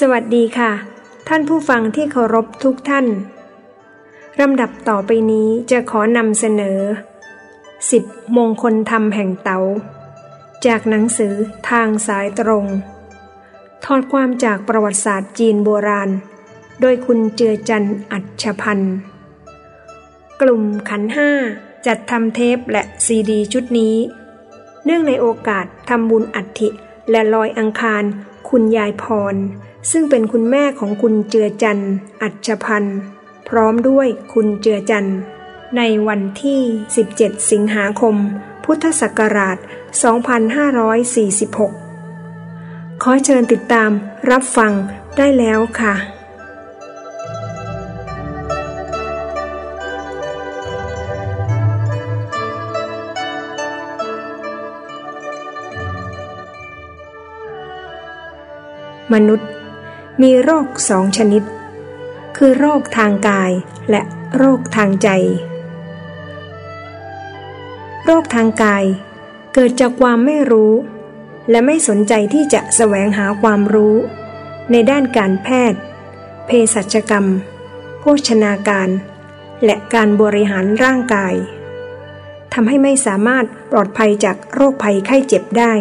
สวัสดีค่ะ ท่านผู้ฟังที่เคารพทุกท่าน ลำดับต่อไปนี้จะขอนำเสนอสิบมงคลธรรมแห่งเตาจากหนังสือทางสายตรง ทอดความจากประวัติศาสตร์จีนโบราณ โดยคุณเจือจันอัจพันธ์กลุ่มขันห้าจัดทำเทปและซีดีชุดนี้ เนื่องในโอกาสทำบุญอัฐิและลอยอังคารคุณยายพร ซึ่งเป็นคุณแม่ของคุณเจือจันอัจฉพันธ์พร้อมด้วยคุณเจือจันในวันที่ 17 สิงหาคม พุทธศักราช 2546 ขอเชิญติดตามรับฟังได้แล้วค่ะมนุษย์ มีโรคสองชนิด คือโรคทางกายและโรคทางใจ โรคทางกาย เกิดจากความไม่รู้ และไม่สนใจที่จะแสวงหาความรู้ ในด้านการแพทย์ เภสัชกรรม โภชนาการ และการบริหารร่างกายทำให้ไม่สามารถปลอดภัยจากโรคภัยไข้เจ็บได้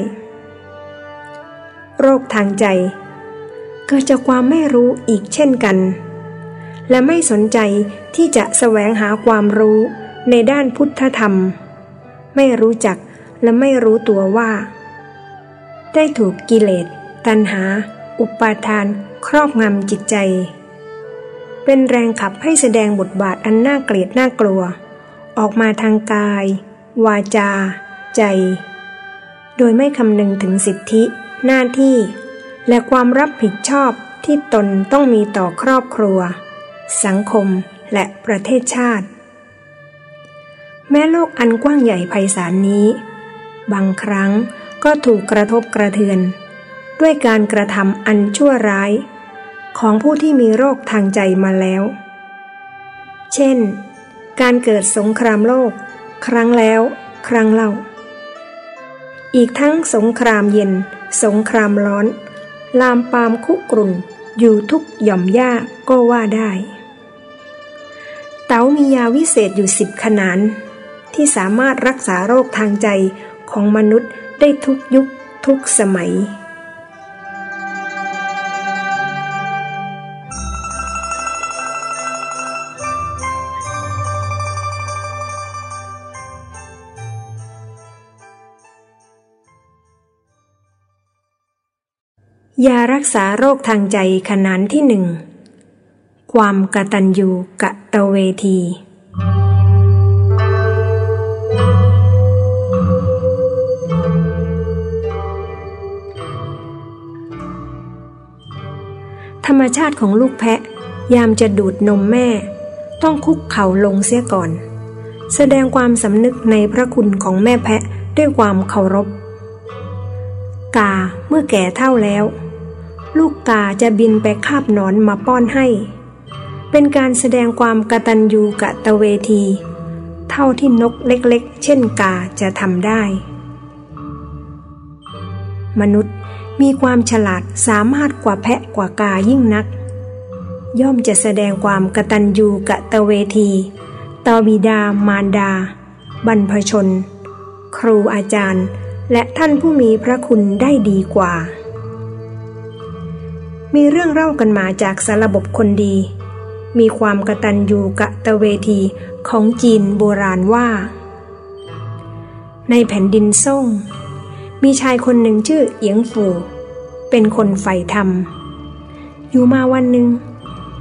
โรคทางใจ เกิดจากความไม่รู้อีกเช่นกัน และไม่สนใจที่จะแสวงหาความรู้ในด้านพุทธธรรม ไม่รู้จักและไม่รู้ตัวว่า ได้ถูกกิเลส ตัณหา อุปาทาน ครอบงำจิตใจ เป็นแรงขับให้แสดงบทบาทอันน่าเกลียดน่ากลัว ออกมาทางกาย วาจา ใจ โดยไม่คำนึงถึงสิทธิ หน้าที่ และความรับผิดชอบที่ตนต้องมีต่อครอบครัว สังคมและประเทศชาติ แม้โลกอันกว้างใหญ่ไพศาลนี้ บางครั้งก็ถูกกระทบกระเทือน ด้วยการกระทำอันชั่วร้าย ของผู้ที่มีโรคทางใจมาแล้ว เช่น การเกิดสงครามโลก ครั้งแล้ว ครั้งเล่า อีกทั้งสงครามเย็น สงครามร้อน ลามปามคุกรุ่น อยู่ทุกหย่อมหญ้าก็ว่าได้ เต๋ามียาวิเศษอยู่สิบขนาน ที่สามารถรักษาโรคทางใจของมนุษย์ได้ทุกยุคทุกสมัย ยารักษาโรคทางใจขนานที่หนึ่ง ความกตัญญูกะตะเวที ธรรมชาติของลูกแพะ ยามจะดูดนมแม่ ต้องคุกเข่าลงเสียก่อน แสดงความสำนึกในพระคุณของแม่แพะด้วยความเคารพ กาเมื่อแก่เท่าแล้ว ลูกกาจะบินไปคาบหนอนมาป้อนให้ เป็นการแสดงความกตัญญูกะตะเวที เท่าที่นกเล็กๆ เช่นกาจะทำได้ มนุษย์มีความฉลาดสามารถกว่าแพะกว่ากายิ่งนัก ย่อมจะแสดงความกตัญญูกะตะเวทีต่อบิดามารดา บรรพชน ครูอาจารย์ และท่านผู้มีพระคุณได้ดีกว่า มีเรื่องเล่ากันมาจากสารบบคนดี มีความกระตัญญูกะตะเวทีของจีนโบราณว่า ในแผ่นดินซ่ง มีชายคนหนึ่งชื่อเอียงฝูเป็นคนใฝ่ธรรม อยู่มาวันหนึ่ง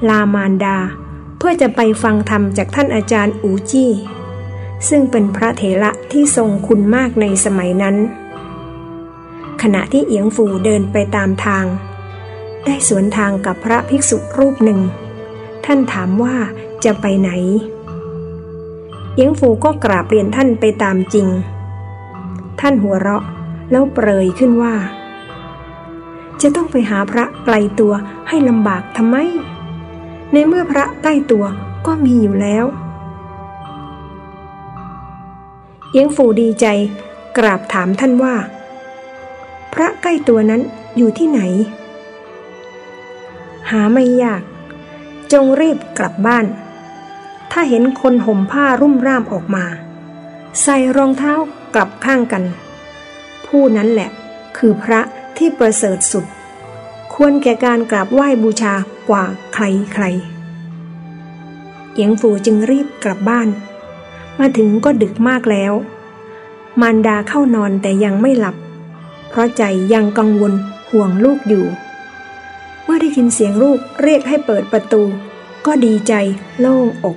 ลามานดาเพื่อจะไปฟังธรรมจากท่านอาจารย์อูจี้ ซึ่งเป็นพระเถระที่ทรงคุณมากในสมัยนั้น ขณะที่เอียงฝูเดินไปตามทาง ได้สวนทางกับพระภิกษุรูปหนึ่ง ท่านถามว่าจะไปไหนเอียงฝูก็กราบเรียนท่านไปตามจริง ท่านหัวเราะแล้วเปรยขึ้นว่า จะต้องไปหาพระไกลตัวให้ลำบากทำไม ในเมื่อพระใกล้ตัวก็มีอยู่แล้วเอียงฝูดีใจกราบถามท่านว่า พระใกล้ตัวนั้นอยู่ที่ไหน หาไม่ยาก จงรีบกลับบ้าน ถ้าเห็นคนห่มผ้ารุ่มร่ามออกมา ใส่รองเท้ากลับข้างกัน ผู้นั้นแหละคือพระที่ประเสริฐสุด ควรแก่การกราบไหว้บูชากว่าใครใครเอียงฟูจึงรีบกลับบ้าน มาถึงก็ดึกมากแล้ว มารดาเข้านอนแต่ยังไม่หลับ เพราะใจยังกังวลห่วงลูกอยู่ เมื่อได้ยินเสียงลูกเรียกให้เปิดประตู ก็ดีใจโล่งอก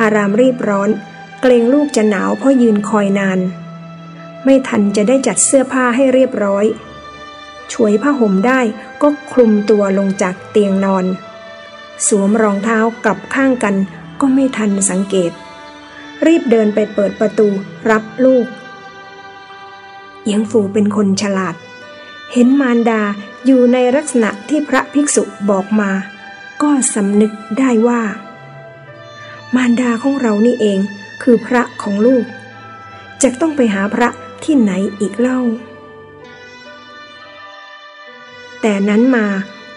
อารามรีบร้อน เกรงลูกจะหนาวเพราะยืนคอยนาน ไม่ทันจะได้จัดเสื้อผ้าให้เรียบร้อย ช่วยผ้าห่มได้ก็คลุมตัวลงจากเตียงนอน สวมรองเท้ากลับข้างกันก็ไม่ทันสังเกต รีบเดินไปเปิดประตูรับลูกเอียงฟูเป็นคนฉลาด เห็นมารดา อยู่ในลักษณะที่พระภิกษุบอกมา ก็สำนึกได้ว่า มารดาของเรานี่เองคือพระของลูก จะต้องไปหาพระที่ไหนอีกเล่า แต่นั้นมา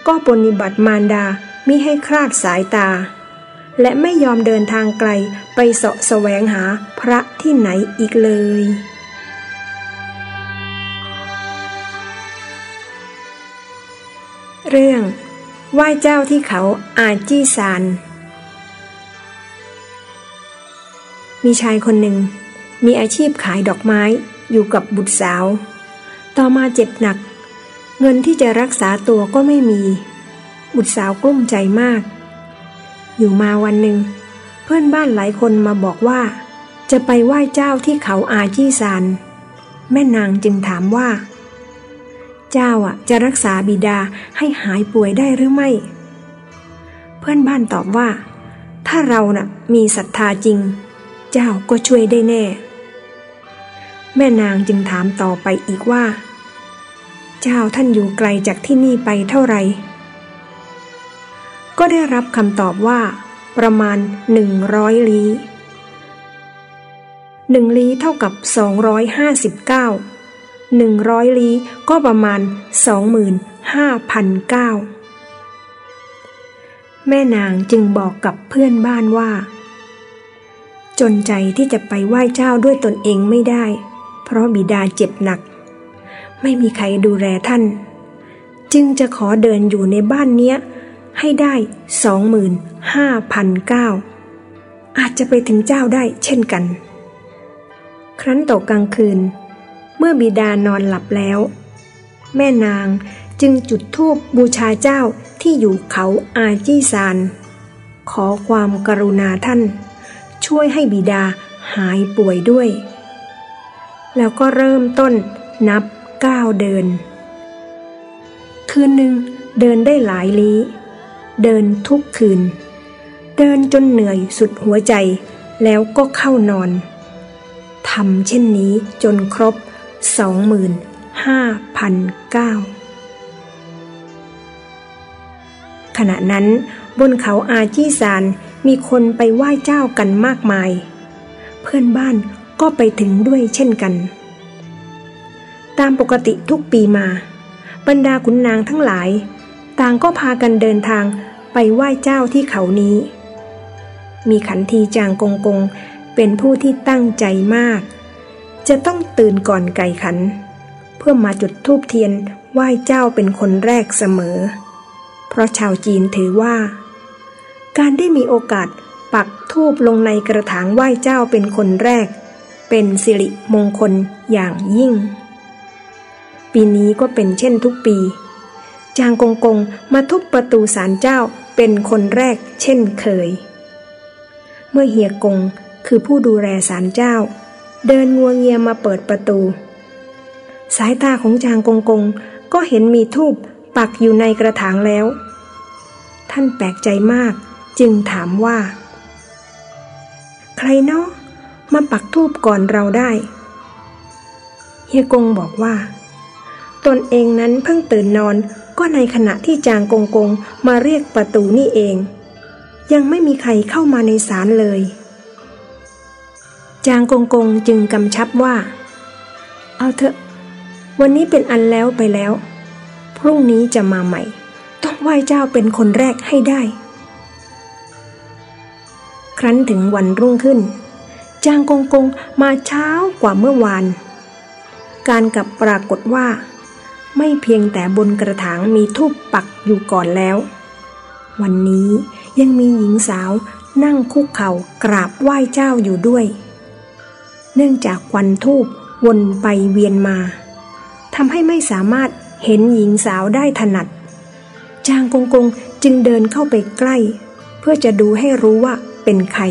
ก็ปฏิบัติมารดามิให้คลาดสายตา และไม่ยอมเดินทางไกลไปเสาะแสวงหาพระที่ไหนอีกเลย เรื่องไหว้เจ้าที่เขาอาจีซาน มีชายคนหนึ่ง มีอาชีพขายดอกไม้อยู่กับบุตรสาว ต่อมาเจ็บหนัก เงินที่จะรักษาตัวก็ไม่มี บุตรสาวกลุ้มใจมาก อยู่มาวันหนึ่ง เพื่อนบ้านหลายคนมาบอกว่า จะไปไหว้เจ้าที่เขาอาจีซาน แม่นางจึงถามว่า เจ้าอะจะรักษาบิดาให้หายป่วยได้หรือไม่ เพื่อนบ้านตอบว่า ถ้าเราน่ะมีศรัทธาจริง เจ้าก็ช่วยได้แน่ แม่นางจึงถามต่อไปอีกว่า เจ้าท่านอยู่ไกลจากที่นี่ไปเท่าไหร่ก็ได้รับคำตอบว่า ประมาณหนึ่งร้อยลี้หนึ่งลี้เท่ากับสองร้อยห้าสิบเก้า หนึ่งร้อยลี้ก็ประมาณสองหมื่นห้าพันเก้าแม่นางจึงบอกกับเพื่อนบ้านว่า จนใจที่จะไปไหว้เจ้าด้วยตนเองไม่ได้ เพราะบิดาเจ็บหนัก ไม่มีใครดูแลท่าน จึงจะขอเดินอยู่ในบ้านเนี้ย ให้ได้สองหมื่นห้าพันเก้าอาจจะไปถึงเจ้าได้เช่นกัน ครั้นตกกลางคืน มื่อบิดานอนหลับแล้ว แม่นางจึงจุดธูปบูชาเจ้าที่อยู่เขาอาจีซาน ขอความกรุณาท่าน ช่วยให้บิดาหายป่วยด้วย แล้วก็เริ่มต้นนับก้าวเดิน คืนหนึ่งเดินได้หลายลี้ เดินทุกคืน เดินจนเหนื่อยสุดหัวใจแล้วก็เข้านอนทำเช่นนี้จนครบ สองหมื่นห้าพันเก้าขณะนั้นบนเขาอาจีซานมีคนไปไหว้เจ้ากันมากมาย เพื่อนบ้านก็ไปถึงด้วยเช่นกัน ตามปกติทุกปีมา บรรดาขุนนางทั้งหลาย ต่างก็พากันเดินทางไปไหว้เจ้าที่เขานี้ มีขันทีจางกงกงเป็นผู้ที่ตั้งใจมาก จะต้องตื่นก่อนไก่ขัน เพื่อมาจุดธูปเทียนไหว้เจ้าเป็นคนแรกเสมอ เพราะชาวจีนถือว่า การได้มีโอกาสปักธูปลงในกระถางไหว้เจ้าเป็นคนแรก เป็นสิริมงคลอย่างยิ่ง ปีนี้ก็เป็นเช่นทุกปี จางกงกงมาทุบประตูศาลเจ้าเป็นคนแรกเช่นเคย เมื่อเฮียกงคือผู้ดูแลศาลเจ้า เดินงัวเงียมาเปิดประตู สายตาของจางกงกงก็เห็นมีทูบปักอยู่ในกระถางแล้ว ท่านแปลกใจมากจึงถามว่า ใครเนาะมาปักทูบก่อนเราได้ เฮียกงบอกว่า ตนเองนั้นเพิ่งตื่นนอนก็ในขณะที่จางกงกงมาเรียกประตูนี่เอง ยังไม่มีใครเข้ามาในศาลเลย จางกงกงจึงกำชับว่า เอาเถอะ วันนี้เป็นอันแล้วไปแล้ว พรุ่งนี้จะมาใหม่ ต้องไหว้เจ้าเป็นคนแรกให้ได้ ครั้นถึงวันรุ่งขึ้น จางกงกงมาเช้ากว่าเมื่อวาน การกับปรากฏว่า ไม่เพียงแต่บนกระถางมีทูบปักอยู่ก่อนแล้ว วันนี้ยังมีหญิงสาวนั่งคุกเข่ากราบไหว้เจ้าอยู่ด้วย เนื่องจากควันทูบวนไปเวียนมาทำให้ไม่สามารถเห็นหญิงสาวได้ถนัด จางกงกงจึงเดินเข้าไปใกล้ เพื่อจะดูให้รู้ว่าเป็นใคร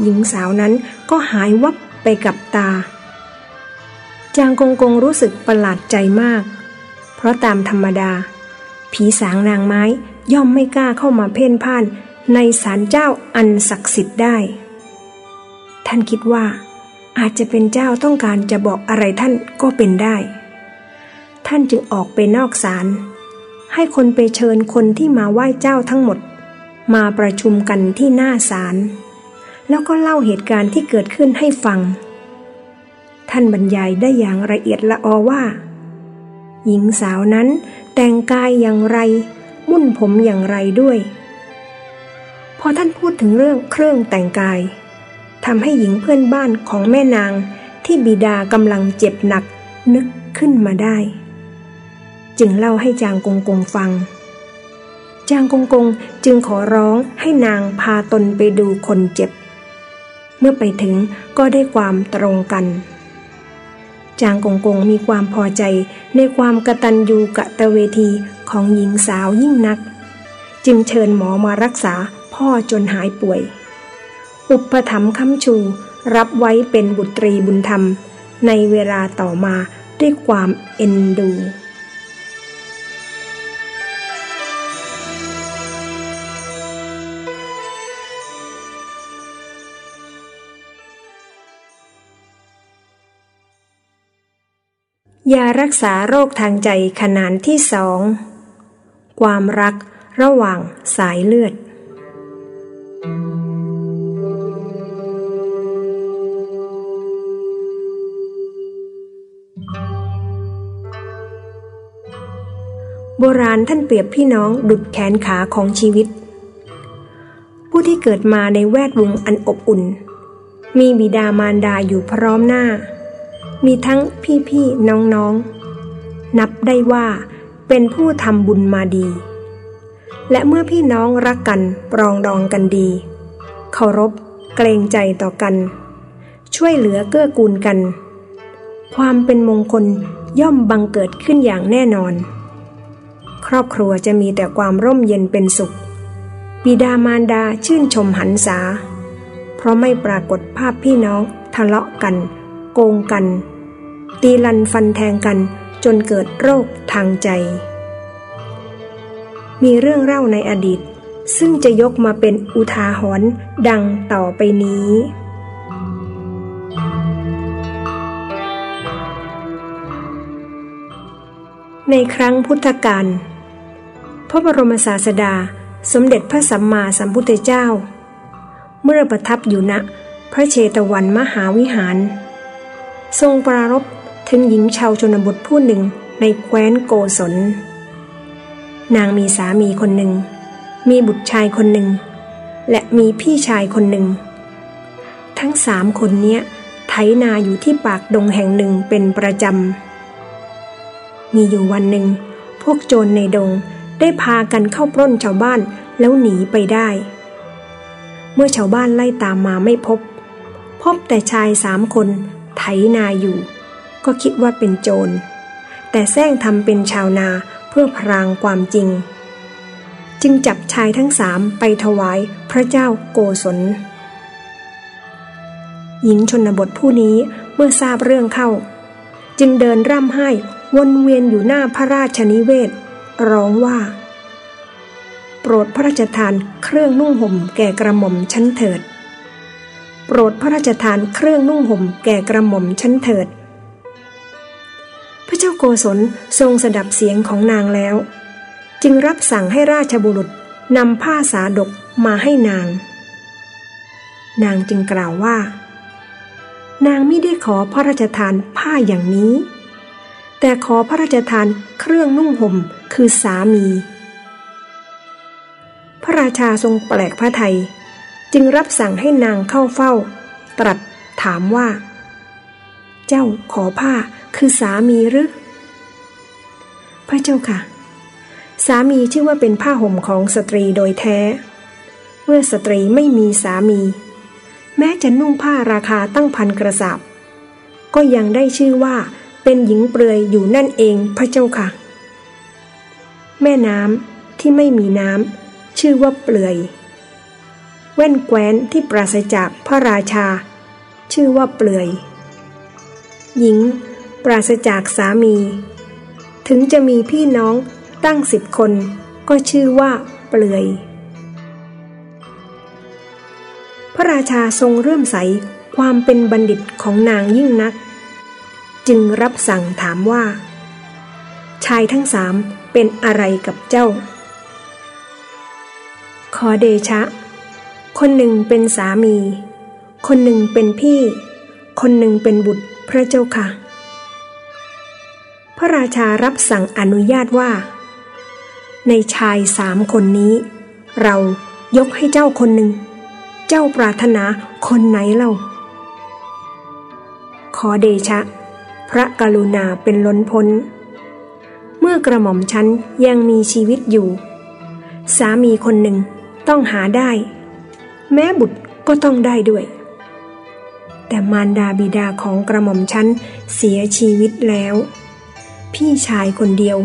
หญิงสาวนั้นก็หายวับไปกับตา จางกงกงรู้สึกประหลาดใจมาก เพราะตามธรรมดา ผีสางนางไม้ย่อมไม่กล้าเข้ามาเพ่นพ่านในศาลเจ้าอันศักดิ์สิทธิ์ได้ ท่านคิดว่า อาจจะเป็นเจ้าต้องการจะบอกอะไรท่านก็เป็นได้ ท่านจึงออกไปนอกศาลให้คนไปเชิญคนที่มาไหว้เจ้าทั้งหมด มาประชุมกันที่หน้าศาลแล้วก็เล่าเหตุการณ์ที่เกิดขึ้นให้ฟัง ท่านบรรยายได้อย่างละเอียดละออว่า หญิงสาวนั้นแต่งกายอย่างไร มุ่นผมอย่างไรด้วย พอท่านพูดถึงเรื่องเครื่องแต่งกาย ทำให้หญิงเพื่อนบ้านของแม่นางที่บิดากำลังเจ็บหนักนึกขึ้นมาได้ จึงเล่าให้จางกงกงฟัง จางกงกงจึงขอร้องให้นางพาตนไปดูคนเจ็บ เมื่อไปถึงก็ได้ความตรงกัน จางกงกงมีความพอใจในความกตัญญูกะตะเวทีของหญิงสาวยิ่งนัก จึงเชิญหมอมารักษาพ่อจนหายป่วย อุปถัมภ์คำชู รับไว้เป็นบุตรีบุญธรรม ในเวลาต่อมาด้วยความเอ็นดูยารักษาโรคทางใจขนานที่สอง ความรักระหว่างสายเลือด โบราณท่านเปรียบพี่น้องดุดแขนขาของชีวิต ผู้ที่เกิดมาในแวดวงอันอบอุ่น มีบิดามารดาอยู่พร้อมหน้า มีทั้งพี่พี่น้องน้องนับได้ว่าเป็นผู้ทำบุญมาดี และเมื่อพี่น้องรักกันปรองดองกันดี เคารพเกรงใจต่อกัน ช่วยเหลือเกื้อกูลกัน ความเป็นมงคลย่อมบังเกิดขึ้นอย่างแน่นอน ครอบครัวจะมีแต่ความร่มเย็นเป็นสุข บิดามารดาชื่นชมหันษา เพราะไม่ปรากฏภาพพี่น้อง ทะเลาะกัน โกงกัน ตีลันฟันแทงกันจนเกิดโรคทางใจ มีเรื่องเล่าในอดีต ซึ่งจะยกมาเป็นอุทาหรณ์ดังต่อไปนี้ในครั้งพุทธกาล พระบรมศาสดา สมเด็จพระสัมมาสัมพุทธเจ้า เมื่อประทับอยู่ณพระเชตวันมหาวิหาร ทรงปรารบถึงหญิงชาวชนบทผู้หนึ่งในแคว้นโกศล นางมีสามีคนหนึ่ง มีบุตรชายคนหนึ่ง และมีพี่ชายคนหนึ่ง ทั้งสามคนเนี้ยไถนาอยู่ที่ปากดงแห่งหนึ่งเป็นประจำ มีอยู่วันหนึ่ง พวกโจรในดง ได้พากันเข้าปล้นชาวบ้านแล้วหนีไปได้ เมื่อชาวบ้านไล่ตามมาไม่พบ พบแต่ชายสามคนไถนาอยู่ ก็คิดว่าเป็นโจร แต่แซงทำเป็นชาวนาเพื่อพรางความจริง จึงจับชายทั้งสามไปถวายพระเจ้าโกศลหญิงชนบทผู้นี้เมื่อทราบเรื่องเข้า จึงเดินร่ำไห้วนเวียนอยู่หน้าพระราชนิเวศ ร้องว่า โปรดพระราชทานเครื่องนุ่งห่มแก่กระหม่อมชั้นเถิด โปรดพระราชทานเครื่องนุ่งห่มแก่กระหม่อมชั้นเถิด พระเจ้าโกศลทรงสดับเสียงของนางแล้ว จึงรับสั่งให้ราชบุรุษนำผ้าสาดกมาให้นาง นางจึงกล่าวว่า นางไม่ได้ขอพระราชทานผ้าอย่างนี้ แต่ขอพระราชทานเครื่องนุ่งห่มคืคือสามี พระราชาทรงแปลกพระไทย จึงรับสั่งให้นางเข้าเฝ้า ตรัสถามว่า เจ้าขอผ้าคือสามีหรือพระเจ้าค่ะ สามีชื่อว่าเป็นผ้าห่มของสตรีโดยแท้ เมื่อสตรีไม่มีสามี แม้จะนุ่งผ้าราคาตั้งพันกระสับก็ยังได้ชื่อว่า เป็นหญิงเปลือยอยู่นั่นเองพระเจ้าค่ะ แม่น้ำที่ไม่มีน้ำชื่อว่าเปลือย แว่นแคว้นที่ปราศจากพระราชา ชื่อว่าเปลือย หญิงปราศจากสามี ถึงจะมีพี่น้องตั้งสิบคน ก็ชื่อว่าเปลือย พระราชาทรงเรื่มใสความเป็นบัณฑิตของนางยิ่งนัก จึงรับสั่งถามว่า ชายทั้งสามเป็นอะไรกับเจ้า ขอเดชะ คนหนึ่งเป็นสามี คนหนึ่งเป็นพี่ คนหนึ่งเป็นบุตรพระเจ้าค่ะ พระราชารับสั่งอนุญาตว่า ในชายสามคนนี้ เรายกให้เจ้าคนหนึ่ง เจ้าปรารถนาคนไหนเล่า ขอเดชะ พระกรุณาเป็นล้นพ้น เมื่อกระหม่อมฉันยังมีชีวิตอยู่ สามีคนหนึ่งต้องหาได้ แม้บุตรก็ต้องได้ด้วย แต่มารดาบิดาของกระหม่อมฉันเสียชีวิตแล้ว พี่ชายคนเดียว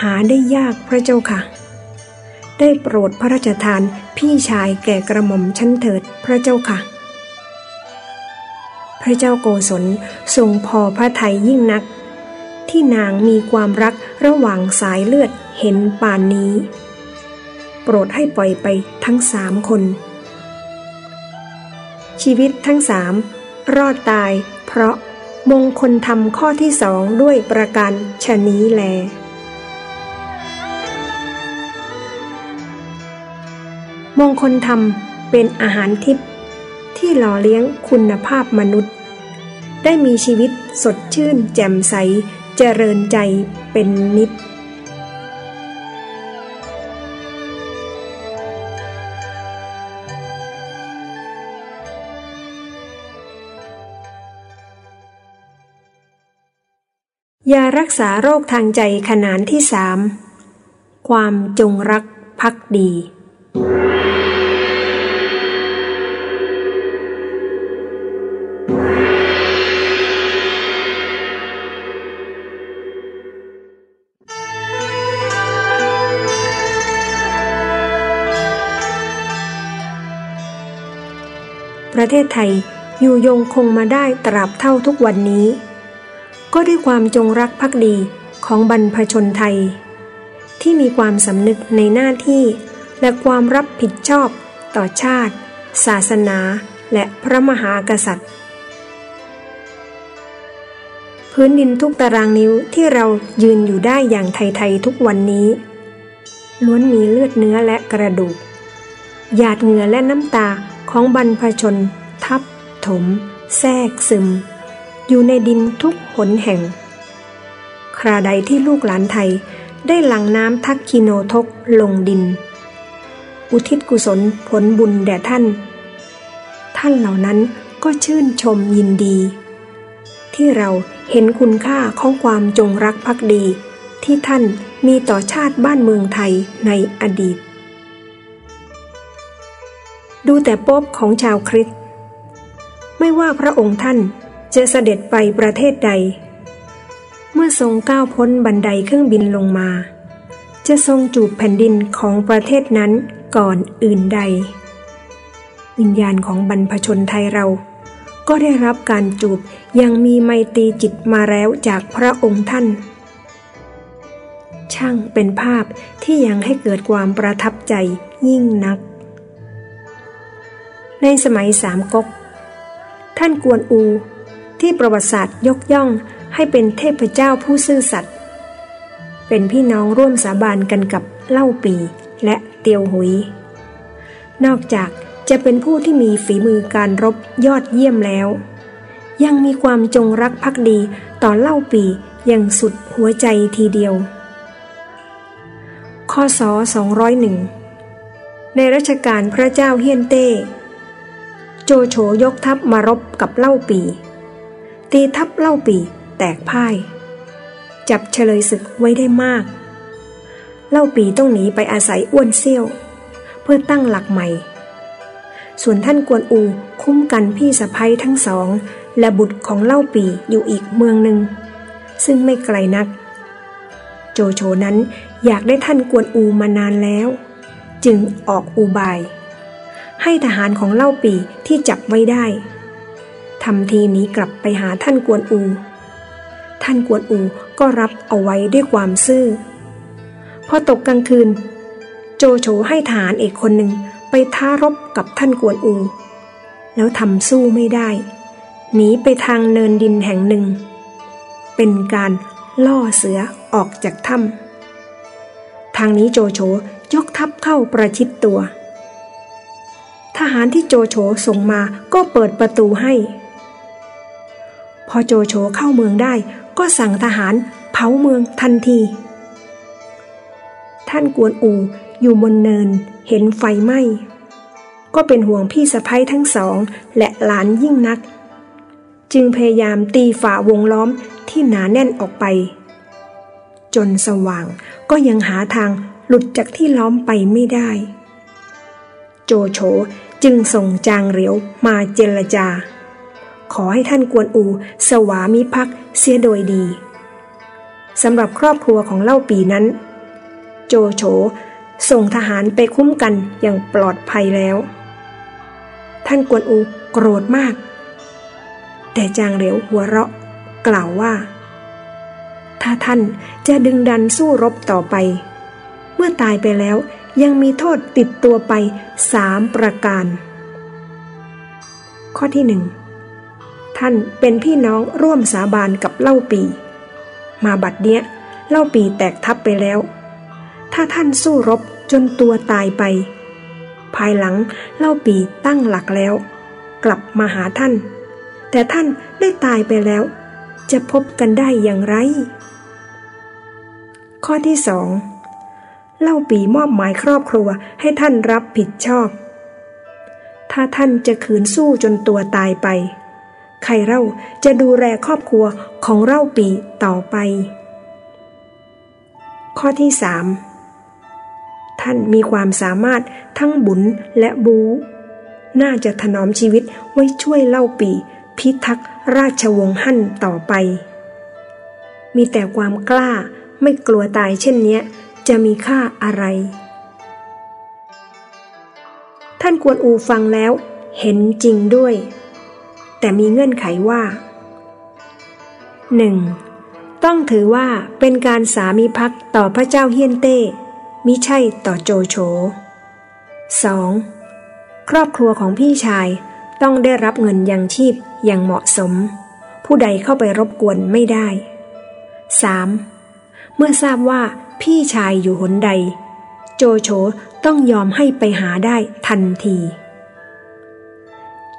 หาได้ยากพระเจ้าค่ะ ได้โปรดพระราชทานพี่ชายแก่กระหม่อมชั้นเถิดพระเจ้าค่ะ พระเจ้าโกศลทรงพอพระทัยยิ่งนัก ที่นางมีความรักระหว่างสายเลือดเห็นป่านนี้ โปรดให้ปล่อยไปทั้งสามคน ชีวิตทั้งสามรอดตายเพราะมงคลธรรมข้อที่สองด้วยประการชนี้แลมงคลธรรมเป็นอาหารทิพย์ ที่หล่อเลี้ยงคุณภาพมนุษย์ ได้มีชีวิตสดชื่นแจ่มใส เจริญใจเป็นนิดยารักษาโรคทางใจขนานที่สามความจงรักภักดี ประเทศไทยอยู่ยงคงมาได้ตราบเท่าทุกวันนี้ ก็ด้วยความจงรักภักดีของบรรพชนไทย ที่มีความสำนึกในหน้าที่และความรับผิดชอบต่อชาติ ศาสนา และพระมหากษัตริย์ พื้นดินทุกตารางนิ้วที่เรายืนอยู่ได้อย่างไทยๆทุกวันนี้ ล้วนมีเลือดเนื้อและกระดูกหยาดเหงื่อและน้ำตา ของบรรพชน ทับถม แทรกซึม อยู่ในดินทุกหนแห่ง คราใดที่ลูกหลานไทยได้หลั่งน้ำทักคิโนทกลงดิน อุทิศกุศลผลบุญแด่ท่าน ท่านเหล่านั้นก็ชื่นชมยินดี ที่เราเห็นคุณค่าของความจงรักภักดี ที่ท่านมีต่อชาติบ้านเมืองไทยในอดีต ดูแต่ป๊บของชาวคริสต์ไม่ว่าพระองค์ท่านจะเสด็จไปประเทศใด เมื่อทรงก้าวพ้นบันไดเครื่องบินลงมา จะทรงจูบแผ่นดินของประเทศนั้นก่อนอื่นใด วิญญาณของบรรพชนไทยเรา ก็ได้รับการจูบยังมีไมตรีจิตมาแล้วจากพระองค์ท่าน ช่างเป็นภาพที่ยังให้เกิดความประทับใจยิ่งนัก ในสมัยสามก๊ก ท่านกวนอู ที่ประวัติศาสตร์ยกย่องให้เป็นเทพเจ้าผู้ซื่อสัตย์เป็นพี่น้องร่วมสาบานกันกับเล่าปีและเตียวหุย นอกจากจะเป็นผู้ที่มีฝีมือการรบยอดเยี่ยมแล้ว ยังมีความจงรักภักดีต่อเล่าปีอย่างสุดหัวใจทีเดียว ข้อศ201 ในรัชกาลพระเจ้าเฮียนเต้ โจโฉยกทัพมารบกับเล่าปี ตีทัพเล่าปีแตกพ่าย จับเฉลยศึกไว้ได้มาก เล่าปีต้องหนีไปอาศัยอ้วนเซี่ยว เพื่อตั้งหลักใหม่ ส่วนท่านกวนอูคุ้มกันพี่สะพ้ยทั้งสอง และบุตรของเล่าปีอยู่อีกเมืองหนึ่ง ซึ่งไม่ไกลนัก โจโฉนั้นอยากได้ท่านกวนอูมานานแล้ว จึงออกอุบาย ให้ทหารของเล่าปีที่จับไว้ได้ทำทีนี้กลับไปหาท่านกวนอู ท่านกวนอูก็รับเอาไว้ด้วยความซื่อ พอตกกลางคืน โจโฉให้ทหารเอกคนหนึ่งไปท้ารบกับท่านกวนอู แล้วทำสู้ไม่ได้ หนีไปทางเนินดินแห่งหนึ่ง เป็นการล่อเสือออกจากถ้ำทางนี้โจโฉยกทัพเข้าประชิดตัว ทหารที่โจโฉส่งมาก็เปิดประตูให้ พอโจโฉเข้าเมืองได้ ก็สั่งทหารเผาเมืองทันที ท่านกวนอูอยู่บนเนินเห็นไฟไหม้ก็เป็นห่วงพี่สะพ้ยทั้งสอง และหลานยิ่งนัก จึงพยายามตีฝ่าวงล้อมที่หนาแน่นออกไป จนสว่างก็ยังหาทางหลุดจากที่ล้อมไปไม่ได้ โจโฉ จึงส่งจางเหลียวมาเจรจา ขอให้ท่านกวนอูสวามิภักดิ์เสียโดยดีสำหรับครอบครัวของเล่าปีนั้น โจโฉส่งทหารไปคุ้มกันอย่างปลอดภัยแล้ว ท่านกวนอูโกรธมาก แต่จางเหลียวหัวเราะกล่าวว่า ถ้าท่านจะดึงดันสู้รบต่อไป เมื่อตายไปแล้ว ยังมีโทษติดตัวไปสามประการ ข้อที่หนึ่งท่านเป็นพี่น้องร่วมสาบานกับเล่าปี มาบัดเนี้ยเล่าปีแตกทับไปแล้ว ถ้าท่านสู้รบจนตัวตายไป ภายหลังเล่าปีตั้งหลักแล้ว กลับมาหาท่าน แต่ท่านได้ตายไปแล้ว จะพบกันได้อย่างไร ข้อที่สอง เล่าปีมอบหมายครอบครัวให้ท่านรับผิดชอบ ถ้าท่านจะขืนสู้จนตัวตายไป ใครเล่าจะดูแลครอบครัวของเล่าปีต่อไป ข้อที่สามท่านมีความสามารถทั้งบุญและบู น่าจะถนอมชีวิตไว้ช่วยเล่าปี พิทักษ์ราชวงศ์หั่นต่อไป มีแต่ความกล้าไม่กลัวตายเช่นนี้ จะมีค่าอะไร ท่านกวนอูฟังแล้วเห็นจริงด้วย แต่มีเงื่อนไขว่า 1. ต้องถือว่าเป็นการสามีพักต่อพระเจ้าเฮียนเต้มิใช่ต่อโจโฉ 2. ครอบครัวของพี่ชายต้องได้รับเงินยังชีพอย่างเหมาะสม ผู้ใดเข้าไปรบกวนไม่ได้ 3. เมื่อทราบว่าพี่ชายอยู่หนใด โจโฉต้องยอมให้ไปหาได้ทันที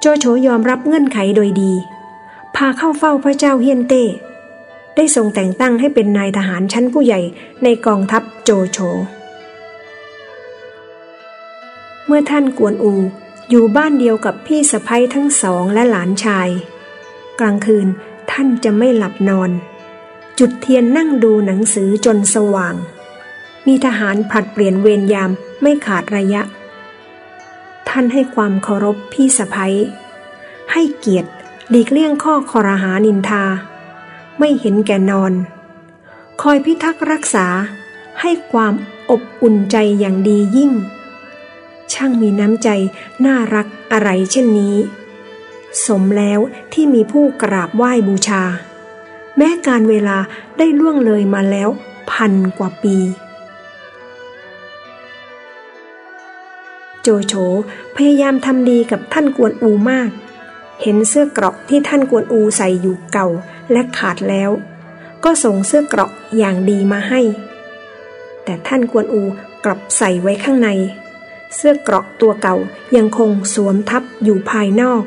โจโฉยอมรับเงื่อนไขโดยดี พาเข้าเฝ้าพระเจ้าเฮียนเต้ ได้ทรงแต่งตั้งให้เป็นนายทหารชั้นผู้ใหญ่ในกองทัพโจโฉเมื่อท่านกวนอูอยู่บ้านเดียวกับพี่สะพ้ยทั้งสองและหลานชาย กลางคืนท่านจะไม่หลับนอน จุดเทียนนั่งดูหนังสือจนสว่าง มีทหารผลัดเปลี่ยนเวรยามไม่ขาดระยะ ท่านให้ความเคารพพี่สะพ้ยให้เกียรติหลีกเลี่ยงข้อคอรหานินทา ไม่เห็นแก่นอน คอยพิทักษ์รักษาให้ความอบอุ่นใจอย่างดียิ่ง ช่างมีน้ำใจน่ารักอะไรเช่นนี้ สมแล้วที่มีผู้กราบไหว้บูชา แม้การเวลาได้ล่วงเลยมาแล้วพันกว่าปี โจโฉพยายามทำดีกับท่านกวนอูมาก เห็นเสื้อเกราะที่ท่านกวนอูใส่อยู่เก่าและขาดแล้ว ก็ส่งเสื้อเกราะอย่างดีมาให้ แต่ท่านกวนอูกลับใส่ไว้ข้างใน เสื้อเกราะตัวเก่ายังคงสวมทับอยู่ภายนอก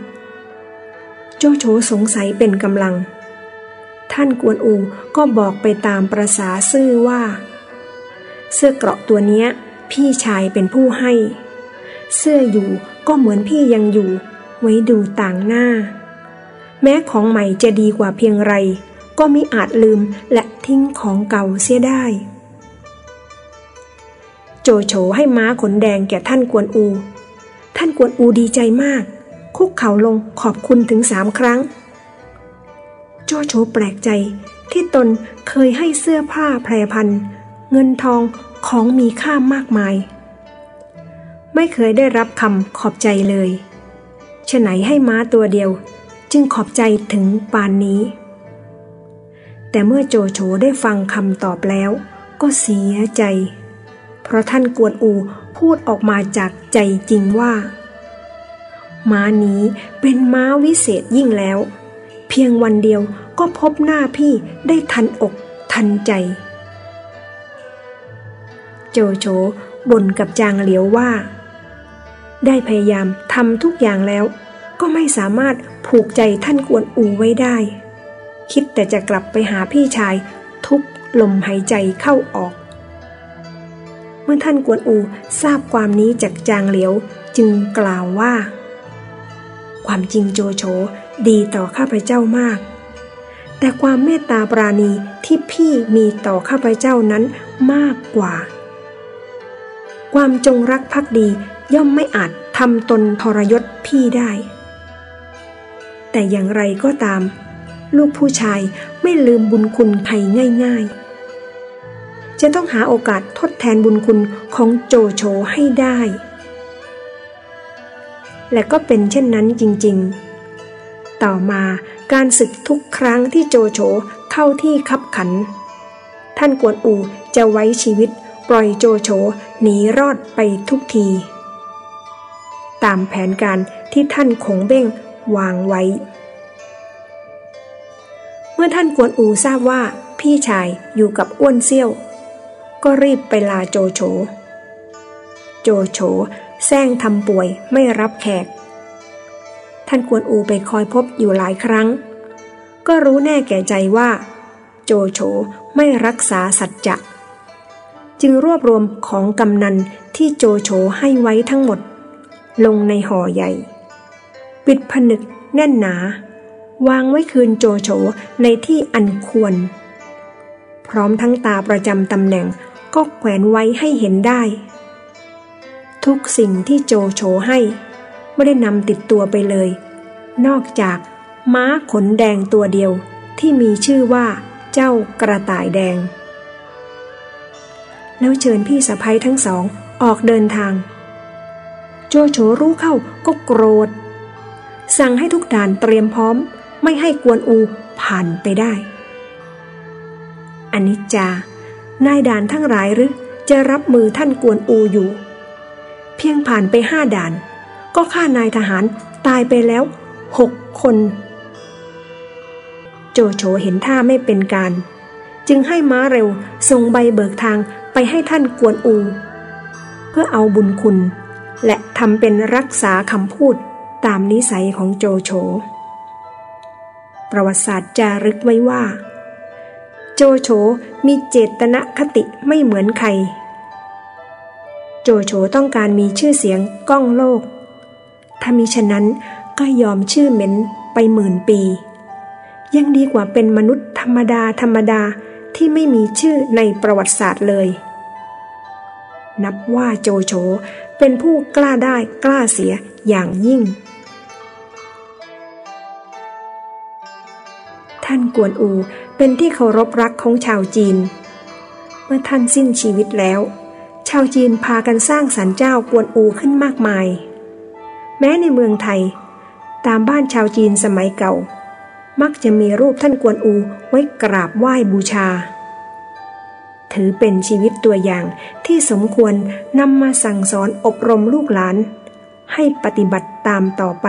โจโฉสงสัยเป็นกำลัง ท่านกวนอูก็บอกไปตามประษาซื่อว่า เสื้อเกราะตัวเนี้ย พี่ชายเป็นผู้ให้ เสื้ออยู่ก็เหมือนพี่ยังอยู่ ไว้ดูต่างหน้า แม้ของใหม่จะดีกว่าเพียงไร ก็มิอาจลืมและทิ้งของเก่าเสียได้ โจโฉให้ม้าขนแดงแก่ท่านกวนอู ท่านกวนอูดีใจมาก คุกเข่าลงขอบคุณถึงสามครั้ง โจโฉแปลกใจที่ตนเคยให้เสื้อผ้าแพรพันเงินทองของมีค่ามากมาย ไม่เคยได้รับคำขอบใจเลยฉะไหนให้ม้าตัวเดียวจึงขอบใจถึงปานนี้ แต่เมื่อโจโฉได้ฟังคำตอบแล้ว ก็เสียใจ เพราะท่านกวนอูพูดออกมาจากใจจริงว่า ม้านี้เป็นม้าวิเศษยิ่งแล้ว พียงวันเดียวก็พบหน้าพี่ได้ทันอกทันใจ โจโฉบ่นกับจางเหลียวว่า ได้พยายามทำทุกอย่างแล้ว ก็ไม่สามารถผูกใจท่านกวนอูไว้ได้ คิดแต่จะกลับไปหาพี่ชายทุกลมหายใจเข้าออก เมื่อท่านกวนอูทราบความนี้จากจางเหลียวจึงกล่าวว่า ความจริงโจโฉ ดีต่อข้าพเจ้ามาก แต่ความเมตตาปราณีที่พี่มีต่อข้าพเจ้านั้นมากกว่า ความจงรักภักดีย่อมไม่อาจทำตนทรยศพี่ได้ แต่อย่างไรก็ตาม ลูกผู้ชายไม่ลืมบุญคุณใครง่าย ๆ จะต้องหาโอกาสทดแทนบุญคุณของโจโฉให้ได้ และก็เป็นเช่นนั้นจริง ๆ ต่อมา การศึกทุกครั้งที่โจโฉเข้าที่คับขัน ท่านกวนอูจะไว้ชีวิตปล่อยโจโฉหนีรอดไปทุกที ตามแผนการที่ท่านคงเบ้งวางไว้ เมื่อท่านกวนอูทราบว่าพี่ชายอยู่กับอ้วนเซี่ยว ก็รีบไปลาโจโฉ โจโฉแซงทำป่วยไม่รับแขก ท่านกวนอูไปคอยพบอยู่หลายครั้ง ก็รู้แน่แก่ใจว่า โจโฉไม่รักษาสัจจะจึงรวบรวมของกำนันที่โจโฉให้ไว้ทั้งหมด ลงในห่อใหญ่ ปิดผนึกแน่นหนา วางไว้คืนโจโฉในที่อันควร พร้อมทั้งตาประจำตำแหน่งก็แขวนไว้ให้เห็นได้ ทุกสิ่งที่โจโฉให้ ไม่ได้นำติดตัวไปเลย นอกจากม้าขนแดงตัวเดียวที่มีชื่อว่าเจ้ากระต่ายแดง แล้วเชิญพี่สะพ้ยทั้งสองออกเดินทาง โจโฉรู้เข้าก็โกรธ สั่งให้ทุกด่านเตรียมพร้อม ไม่ให้กวนอูผ่านไปได้อนนี้จานายด่านทั้งหลายหรือจะรับมือท่านกวนอูอยู่ เพียงผ่านไปห้าด่าน ก็ฆ่านายทหารตายไปแล้วหกคน โจโฉเห็นท่าไม่เป็นการ จึงให้ม้าเร็วส่งใบเบิกทางไปให้ท่านกวนอู เพื่อเอาบุญคุณ และทำเป็นรักษาคำพูดตามนิสัยของโจโฉ ประวัติศาสตร์จารึกไว้ว่า โจโฉมีเจตนาคติไม่เหมือนใคร โจโฉต้องการมีชื่อเสียงก้องโลก ถ้ามิฉะนั้นก็ยอมชื่อเหม็นไปหมื่นปี ยังดีกว่าเป็นมนุษย์ธรรมดาธรรมดาที่ไม่มีชื่อในประวัติศาสตร์เลย นับว่าโจโฉเป็นผู้กล้าได้กล้าเสียอย่างยิ่ง ท่านกวนอูเป็นที่เคารพรักของชาวจีน เมื่อท่านสิ้นชีวิตแล้ว ชาวจีนพากันสร้างสรรเจ้ากวนอูขึ้นมากมาย ม้ในเมืองไทย ตามบ้านชาวจีนสมัยเก่า มักจะมีรูปท่านกวนอูไว้กราบไหว้บูชา ถือเป็นชีวิตตัวอย่างที่สมควรนำมาสั่งสอนอบรมลูกหลาน ให้ปฏิบัติตามต่อไป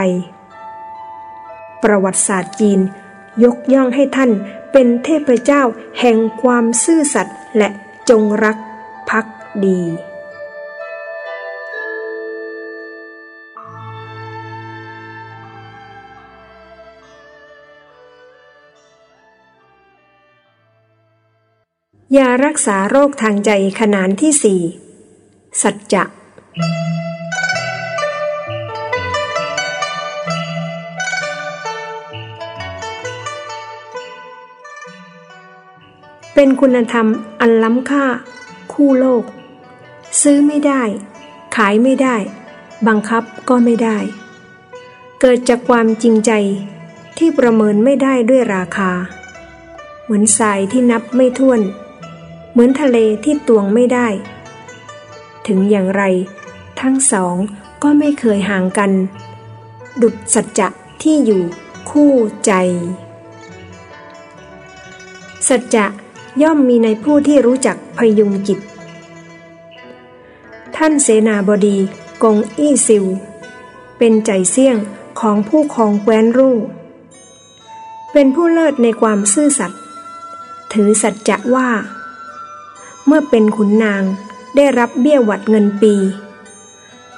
ประวัติศาสตร์จีนยกย่องให้ท่านเป็นเทพเจ้าแห่งความซื่อสัตย์และจงรักภักดี ยารักษาโรคทางใจขนานที่สี่สัจจะ เป็นคุณธรรมอันล้ำค่า คู่โลก ซื้อไม่ได้ ขายไม่ได้ บังคับก็ไม่ได้ เกิดจากความจริงใจที่ประเมินไม่ได้ด้วยราคา เหมือนทรายที่นับไม่ถ้วน เหมือนทะเลที่ตวงไม่ได้ ถึงอย่างไร ทั้งสองก็ไม่เคยห่างกัน ดุดสัจจะที่อยู่คู่ใจ สัจจะย่อมมีในผู้ที่รู้จักพยุงจิต ท่านเสนาบดีกงอี้ซิว เป็นใจเสี่ยงของผู้คองแคว้นรูเป็นผู้เลิศในความซื่อสัตย์ถือสัจจะว่า เมื่อเป็นขุนนางได้รับเบี้ยหวัดเงินปี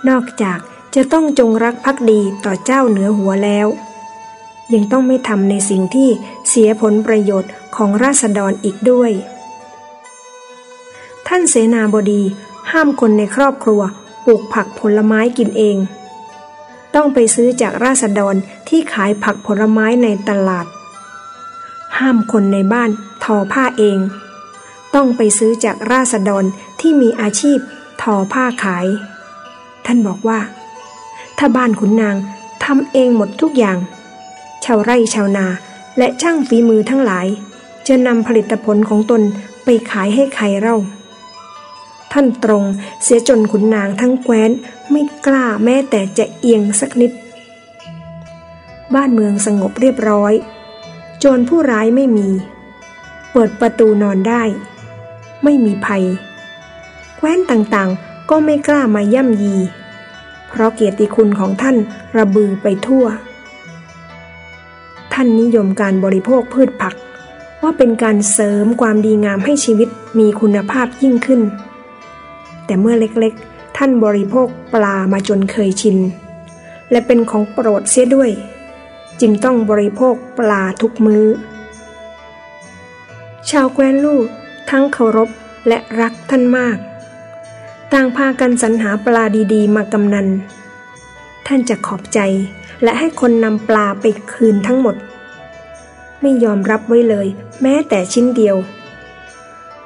นอกจากจะต้องจงรักภักดีต่อเจ้าเหนือหัวแล้ว ยังต้องไม่ทำในสิ่งที่เสียผลประโยชน์ของราษฎรอีกด้วย ท่านเสนาบดีห้ามคนในครอบครัวปลูกผักผลไม้กินเอง ต้องไปซื้อจากราษฎรที่ขายผักผลไม้ในตลาด ห้ามคนในบ้านทอผ้าเอง ต้องไปซื้อจากราษฎรที่มีอาชีพทอผ้าขาย ท่านบอกว่า ถ้าบ้านขุนนางทำเองหมดทุกอย่าง ชาวไร่ชาวนาและช่างฝีมือทั้งหลาย จะนำผลิตผลของตนไปขายให้ใครเล่า ท่านตรงเสียจนขุนนางทั้งแคว้นไม่กล้าแม้แต่จะเอียงสักนิด บ้านเมืองสงบเรียบร้อย โจรผู้ร้ายไม่มี เปิดประตูนอนได้ ไม่มีภัย แคว้นต่างๆ ก็ไม่กล้ามาย่ำยี เพราะเกียรติคุณของท่านระบือไปทั่ว ท่านนิยมการบริโภคพืชผัก ว่าเป็นการเสริมความดีงามให้ชีวิตมีคุณภาพยิ่งขึ้น แต่เมื่อเล็กๆ ท่านบริโภคปลามาจนเคยชิน และเป็นของโปรดเสียด้วย จึงต้องบริโภคปลาทุกมือ้อชาวแคว้นลูก ทั้งเคารพและรักท่านมาก ต่างพากันสรรหาปลาดีๆ มากำนัน ท่านจะขอบใจและให้คนนำปลาไปคืนทั้งหมด ไม่ยอมรับไว้เลยแม้แต่ชิ้นเดียว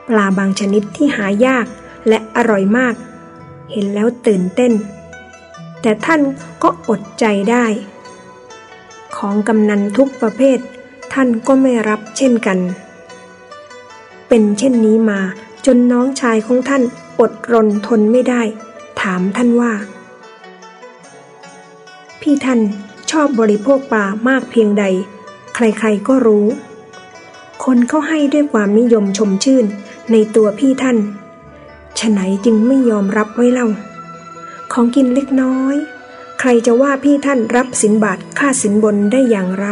ปลาบางชนิดที่หายากและอร่อยมาก เห็นแล้วตื่นเต้น แต่ท่านก็อดใจได้ ของกำนันทุกประเภท ท่านก็ไม่รับเช่นกัน เป็นเช่นนี้มา จนน้องชายของท่านอดรนทนไม่ได้ ถามท่านว่า พี่ท่านชอบบริโภคปลามากเพียงใด ใครๆก็รู้ คนเขาให้ด้วยความนิยมชมชื่นในตัวพี่ท่านฉไหนจึงไม่ยอมรับไว้เล่า ของกินเล็กน้อย ใครจะว่าพี่ท่านรับสินบาทค่าสินบนได้อย่างไร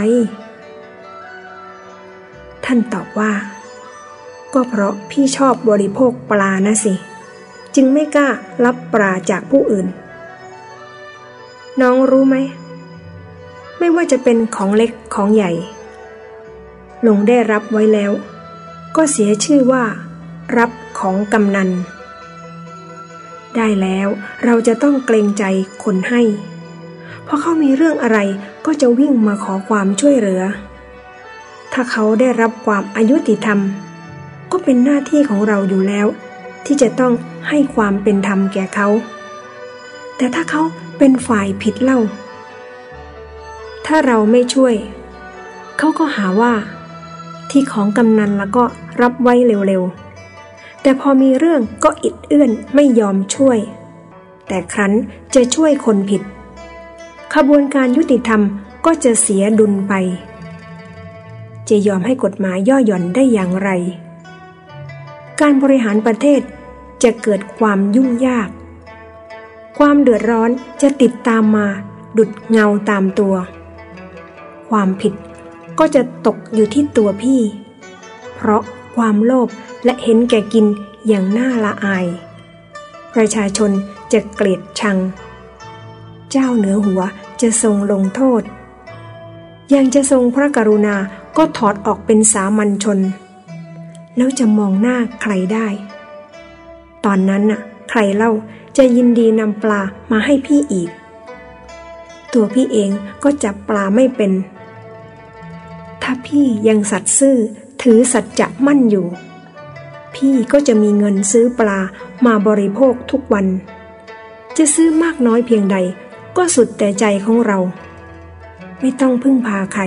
ท่านตอบว่า ก็เพราะพี่ชอบบริโภคปลานะสิ จึงไม่กล้ารับปลาจากผู้อื่น น้องรู้ไหม ไม่ว่าจะเป็นของเล็กของใหญ่ ลงได้รับไว้แล้ว ก็เสียชื่อว่า รับของกำนัน ได้แล้วเราจะต้องเกรงใจคนให้พอเขามีเรื่องอะไรก็จะวิ่งมาขอความช่วยเหลือ ถ้าเขาได้รับความอายุติธรรม ก็เป็นหน้าที่ของเราอยู่แล้ว ที่จะต้องให้ความเป็นธรรมแก่เขา แต่ถ้าเขาเป็นฝ่ายผิดเล่า ถ้าเราไม่ช่วย เขาก็หาว่า ที่ของกำนันแล้วก็รับไว้เร็วๆ แต่พอมีเรื่องก็อิดเอื้อนไม่ยอมช่วย แต่ครั้นจะช่วยคนผิด ขบวนการยุติธรรมก็จะเสียดุลไป จะยอมให้กฎหมายย่อหย่อนได้อย่างไร การบริหารประเทศจะเกิดความยุ่งยาก ความเดือดร้อนจะติดตามมาดุดเงาตามตัว ความผิดก็จะตกอยู่ที่ตัวพี่ เพราะความโลภและเห็นแก่กินอย่างน่าละอาย ประชาชนจะเกลียดชัง เจ้าเหนือหัวจะทรงลงโทษ ยังจะทรงพระกรุณาก็ถอดออกเป็นสามัญชน แล้วจะมองหน้าใครได้ ตอนนั้นน่ะ ใครเล่าจะยินดีนำปลามาให้พี่อีก ตัวพี่เองก็จับปลาไม่เป็น ถ้าพี่ยังสัตซ์ซื่อถือสัจจะมั่นอยู่ พี่ก็จะมีเงินซื้อปลามาบริโภคทุกวัน จะซื้อมากน้อยเพียงใด ก็สุดแต่ใจของเรา ไม่ต้องพึ่งพาใคร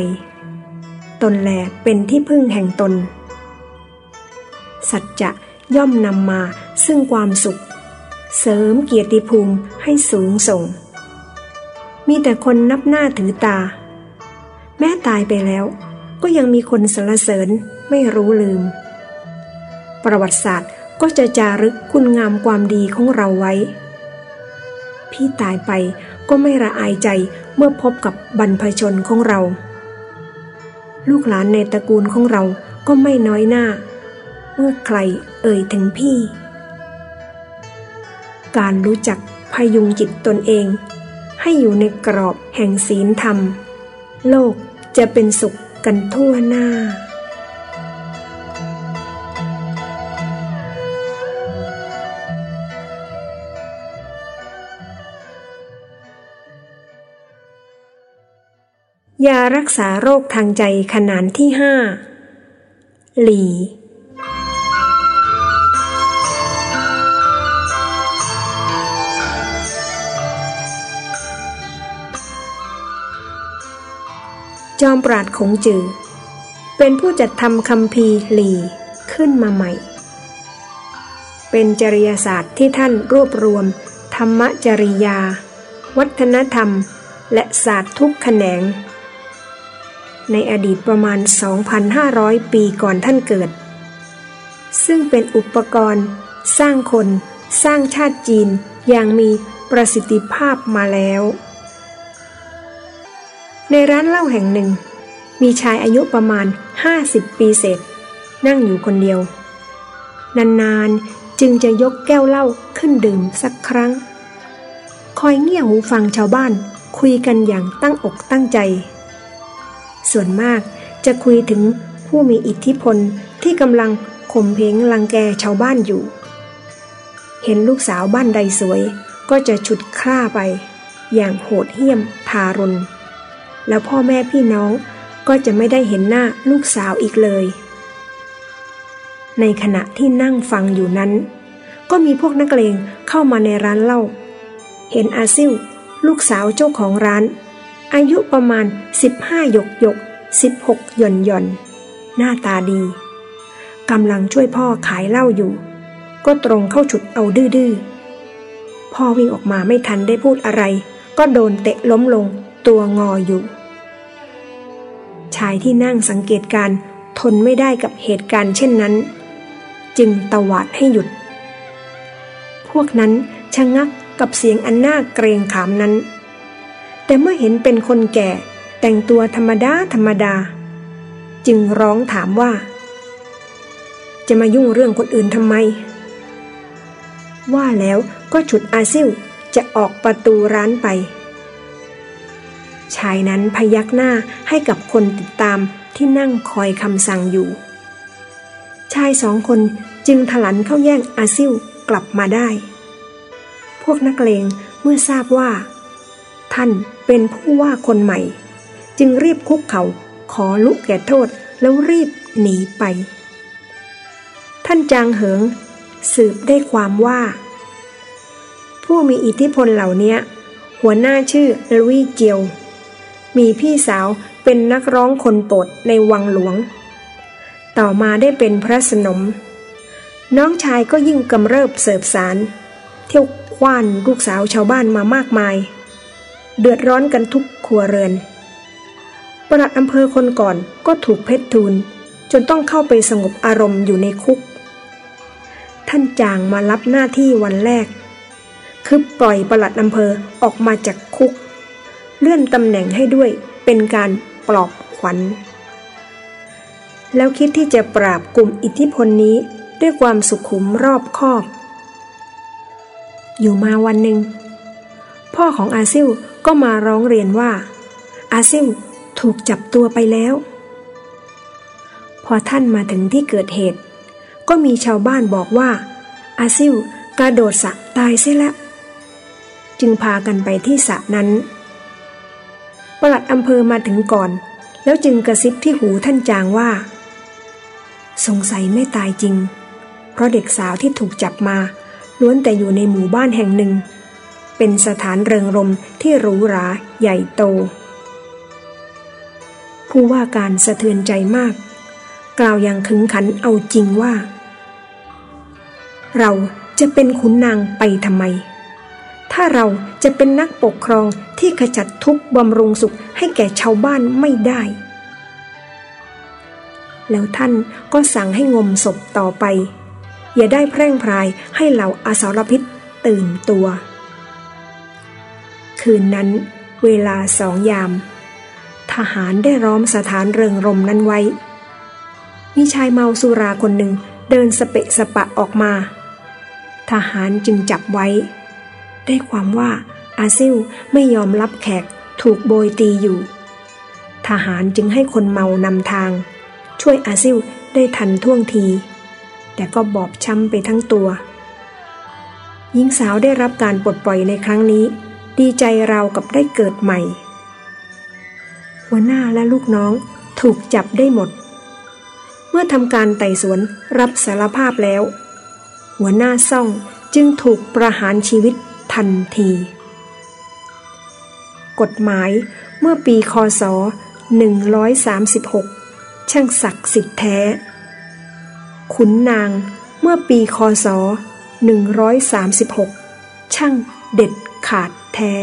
ตนแหลเป็นที่พึ่งแห่งตน สัจจะย่อมนำมาซึ่งความสุข เสริมเกียรติภูมิให้สูงส่ง มีแต่คนนับหน้าถือตา แม้ตายไปแล้ว ก็ยังมีคนสรรเสริญไม่รู้ลืม ประวัติศาสตร์ก็จะจารึกคุณงามความดีของเราไว้ พี่ตายไปก็ไม่ระอายใจเมื่อพบกับบรรพชนของเรา ลูกหลานในตระกูลของเราก็ไม่น้อยหน้า เมื่อใครเอ่ยถึงพี่ การรู้จักพยุงจิตตนเอง ให้อยู่ในกรอบแห่งศีลธรรม โลกจะเป็นสุขกันทั่วหน้ายารักษาโรคทางใจขนานที่ห้าหลี จอมปราดคงจือ เป็นผู้จัดทำคำพีหลีขึ้นมาใหม่ เป็นจริยศาสตร์ที่ท่านรวบรวม ธรรมจริยา วัฒนธรรม และศาสตร์ทุกแขนง ในอดีตประมาณ 2,500 ปีก่อนท่านเกิด ซึ่งเป็นอุปกรณ์ สร้างคน สร้างชาติจีนอย่างมีประสิทธิภาพมาแล้ว ในร้านเหล้าแห่งหนึ่ง มีชายอายุประมาณ 50 ปีเศษ นั่งอยู่คนเดียว นานๆจึงจะยกแก้วเหล้าขึ้นดื่มสักครั้ง คอยเงี่ยหูฟังชาวบ้านคุยกันอย่างตั้งอกตั้งใจ ส่วนมากจะคุยถึงผู้มีอิทธิพลที่กำลังข่มเพงลังแกชาวบ้านอยู่ เห็นลูกสาวบ้านใดสวยก็จะฉุดคร่าไป อย่างโหดเหี้ยมทารุณ แล้วพ่อแม่พี่น้องก็จะไม่ได้เห็นหน้าลูกสาวอีกเลย ในขณะที่นั่งฟังอยู่นั้น ก็มีพวกนักเลงเข้ามาในร้านเหล้าเห็นอาซิวลูกสาวเจ้าของร้าน อายุประมาณ 15 หยกหยก 16 หย่อนหย่อน หน้าตาดีกำลังช่วยพ่อขายเหล้าอยู่ ก็ตรงเข้าฉุดเอาดื้อๆพ่อวิ่งออกมาไม่ทันได้พูดอะไร ก็โดนเตะล้มลง ตัวงออยู่ ชายที่นั่งสังเกตการทนไม่ได้กับเหตุการณ์เช่นนั้น จึงตวาดให้หยุด พวกนั้นชะงักกับเสียงอันน่าเกรงขามนั้น แต่เมื่อเห็นเป็นคนแก่แต่งตัวธรรมดาธรรมดา จึงร้องถามว่า จะมายุ่งเรื่องคนอื่นทำไม ว่าแล้วก็ฉุดอาซิวจะออกประตูร้านไป ชายนั้นพยักหน้าให้กับคนติดตามที่นั่งคอยคำสั่งอยู่ ชายสองคนจึงถลันเข้าแย่งอาซิวกลับมาได้ พวกนักเลงเมื่อทราบว่า ท่านเป็นผู้ว่าคนใหม่ จึงรีบคุกเขาขอลุกแก่โทษแล้วรีบหนีไป ท่านจางเหิง สืบได้ความว่า ผู้มีอิทธิพลเหล่านี้หัวหน้าชื่อลุยเจียว มีพี่สาวเป็นนักร้องคนโปรดในวังหลวง ต่อมาได้เป็นพระสนม น้องชายก็ยิ่งกำเริบเสบสาร เที่ยวคว้านลูกสาวชาวบ้านมามากมาย เดือดร้อนกันทุกครัวเรือนประหลัดอำเภอคนก่อนก็ถูกเพชรทูลจนต้องเข้าไปสงบอารมณ์อยู่ในคุก ท่านจางมารับหน้าที่วันแรก คือปล่อยประหลัดอำเภอออกมาจากคุก เลื่อนตำแหน่งให้ด้วยเป็นการปลอบขวัญ แล้วคิดที่จะปราบกลุ่มอิทธิพลนี้ด้วยความสุขุมรอบคอบ อยู่มาวันหนึ่ง พ่อของอาซิวก็มาร้องเรียนว่า อาซิวถูกจับตัวไปแล้ว พอท่านมาถึงที่เกิดเหตุ ก็มีชาวบ้านบอกว่า อาซิวกระโดดสะตายเสียแล้ว จึงพากันไปที่สระนั้น ประหลัดอำเภอมาถึงก่อน แล้วจึงกระซิบที่หูท่านจางว่า สงสัยไม่ตายจริง เพราะเด็กสาวที่ถูกจับมา ล้วนแต่อยู่ในหมู่บ้านแห่งหนึ่ง เป็นสถานเริงรมที่หรูหราใหญ่โต ผู้ว่าการสะเทือนใจมาก กล่าวอย่างขึงขันเอาจริงว่า เราจะเป็นขุนนางไปทำไม ถ้าเราจะเป็นนักปกครองที่ขจัดทุกข์บำรุงสุขให้แก่ชาวบ้านไม่ได้ แล้วท่านก็สั่งให้งมศพต่อไป อย่าได้แพร่งพรายให้เหล่าอาสารพิษตื่นตัว คืนนั้น เวลาสองยาม ทหารได้ร้อมสถานเริงรมนั้นไว้ มีชายเมาสุราคนหนึ่งเดินสเปะสปะออกมา ทหารจึงจับไว้ ได้ความว่า อาซิลไม่ยอมรับแขกถูกโบยตีอยู่ ทหารจึงให้คนเมานำทาง ช่วยอาซิลได้ทันท่วงที แต่ก็บอบช้ำไปทั้งตัว หญิงสาวได้รับการปลดปล่อยในครั้งนี้ ดีใจราวกับได้เกิดใหม่ หัวหน้าและลูกน้องถูกจับได้หมด เมื่อทำการไต่สวนรับสารภาพแล้ว หัวหน้าซ่องจึงถูกประหารชีวิต ทันที กฎหมายเมื่อปีคศ 136 ช่างศักดิ์สิทธิ์แท้ ขุนนางเมื่อปีคศ 136 ช่างเด็ดขาดแท้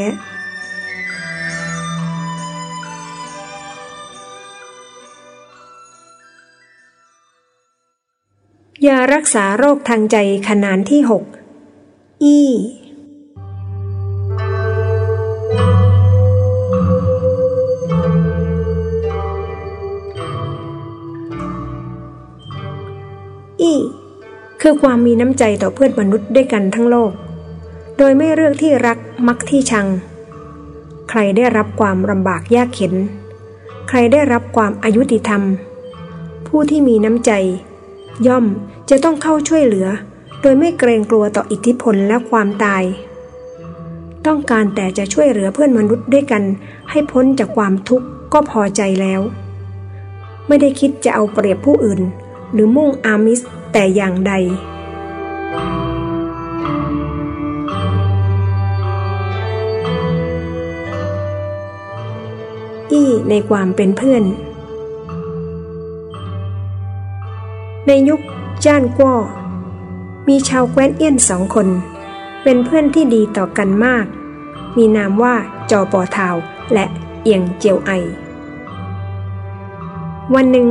ยารักษาโรคทางใจขนานที่หกอี อีคือความมีน้ำใจต่อเพื่อนมนุษย์ด้วยกันทั้งโลก โดยไม่เลือกที่รักมักที่ชัง ใครได้รับความลำบากยากเข็น ใครได้รับความอายุติธรรม ผู้ที่มีน้ำใจ ย่อมจะต้องเข้าช่วยเหลือ โดยไม่เกรงกลัวต่ออิทธิพลและความตาย ต้องการแต่จะช่วยเหลือเพื่อนมนุษย์ด้วยกัน ให้พ้นจากความทุกข์ก็พอใจแล้ว ไม่ได้คิดจะเอาเปรียบผู้อื่น หรือมุ่งอามิส แต่อย่างใด อี้ในความเป็นเพื่อน ในยุคจ้านก้อมีชาวแคว้นเอี้ยนสองคน เป็นเพื่อนที่ดีต่อกันมาก มีนามว่าจอปอเทาและเอียงเจียวไอ วันหนึ่ง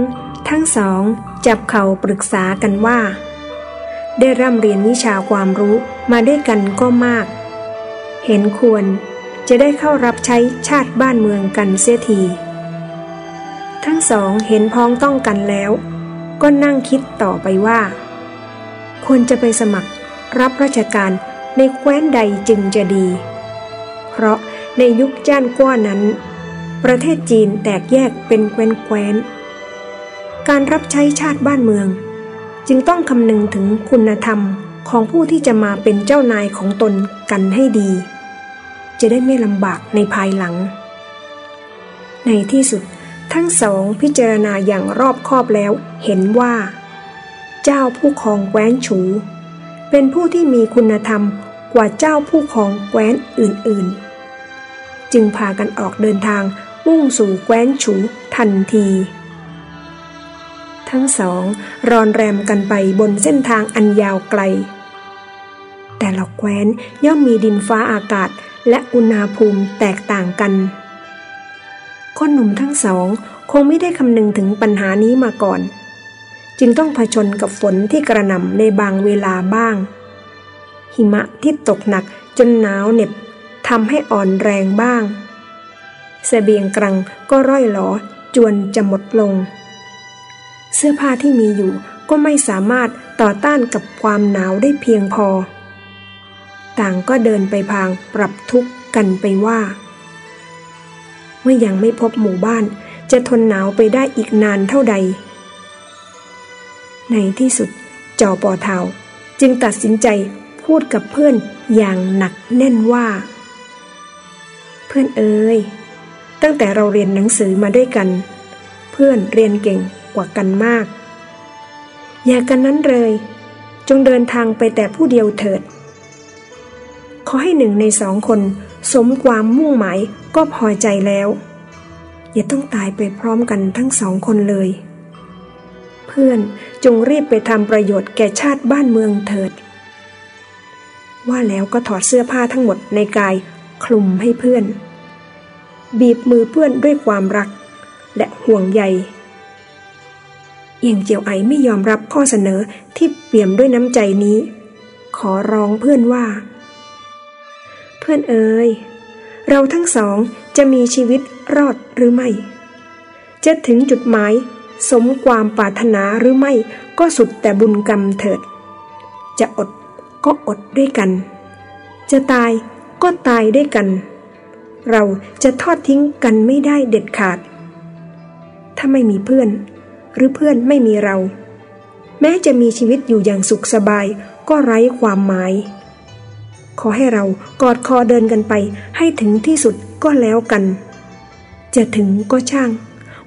ทั้งสอง จับเข่าปรึกษากันว่า ได้ร่ำเรียนวิชาความรู้มาด้วยกันก็มาก เห็นควรจะได้เข้ารับใช้ชาติบ้านเมืองกันเสียที ทั้งสองเห็นพ้องต้องกันแล้ว ก็นั่งคิดต่อไปว่า ควรจะไปสมัครรับราชการในแคว้นใดจึงจะดี เพราะในยุคจ้านกว้านั้น ประเทศจีนแตกแยกเป็นแคว้นแคว้น การรับใช้ชาติบ้านเมือง จึงต้องคำนึงถึงคุณธรรมของผู้ที่จะมาเป็นเจ้านายของตนกันให้ดี จะได้ไม่ลำบากในภายหลัง ในที่สุดทั้งสองพิจารณาอย่างรอบคอบแล้วเห็นว่า เจ้าผู้ครองแคว้นฉู เป็นผู้ที่มีคุณธรรมกว่าเจ้าผู้ครองแคว้นอื่นๆ จึงพากันออกเดินทางมุ่งสู่แคว้นฉูทันที ทั้งสองรอนแรมกันไปบนเส้นทางอันยาวไกล แต่ละแคว้นย่อมมีดินฟ้าอากาศและอุณหภูมิแตกต่างกัน คนหนุ่มทั้งสองคงไม่ได้คำนึงถึงปัญหานี้มาก่อน จึงต้องผชนกับฝนที่กระหน่ำในบางเวลาบ้าง หิมะที่ตกหนักจนหนาวเหน็บทำให้อ่อนแรงบ้างสเสบียงกรังก็ร่อยหลอจวนจะหมดลง เสื้อผ้าที่มีอยู่ก็ไม่สามารถต่อต้านกับความหนาวได้เพียงพอ ต่างก็เดินไปพางปรับทุกข์กันไปว่า เมื่อยังไม่พบหมู่บ้านจะทนหนาวไปได้อีกนานเท่าใด ในที่สุดจอปอเทาจึงตัดสินใจพูดกับเพื่อนอย่างหนักแน่นว่า เพื่อนเอ๋ยตั้งแต่เราเรียนหนังสือมาด้วยกัน เพื่อนเรียนเก่ง กว่ากันมาก อย่ากันนั้นเลย จงเดินทางไปแต่ผู้เดียวเถิด ขอให้หนึ่งในสองคนสมความมุ่งหมายก็พอใจแล้ว อย่าต้องตายไปพร้อมกันทั้งสองคนเลย เพื่อนจงรีบไปทำประโยชน์แก่ชาติบ้านเมืองเถิด ว่าแล้วก็ถอดเสื้อผ้าทั้งหมดในกายคลุมให้เพื่อน บีบมือเพื่อนด้วยความรักและห่วงใย เอียงเจียวไอไม่ยอมรับข้อเสนอที่เปี่ยมด้วยน้ำใจนี้ ขอร้องเพื่อนว่า เพื่อนเอ๋ยเราทั้งสองจะมีชีวิตรอดหรือไม่ จะถึงจุดหมาย สมความปรารถนาหรือไม่ก็สุดแต่บุญกรรมเถิด จะอดก็อดด้วยกัน จะตายก็ตายด้วยกัน เราจะทอดทิ้งกันไม่ได้เด็ดขาด ถ้าไม่มีเพื่อน หรือเพื่อนไม่มีเรา แม้จะมีชีวิตอยู่อย่างสุขสบายก็ไร้ความหมาย ขอให้เรากอดคอเดินกันไป ให้ถึงที่สุดก็แล้วกัน จะถึงก็ช่าง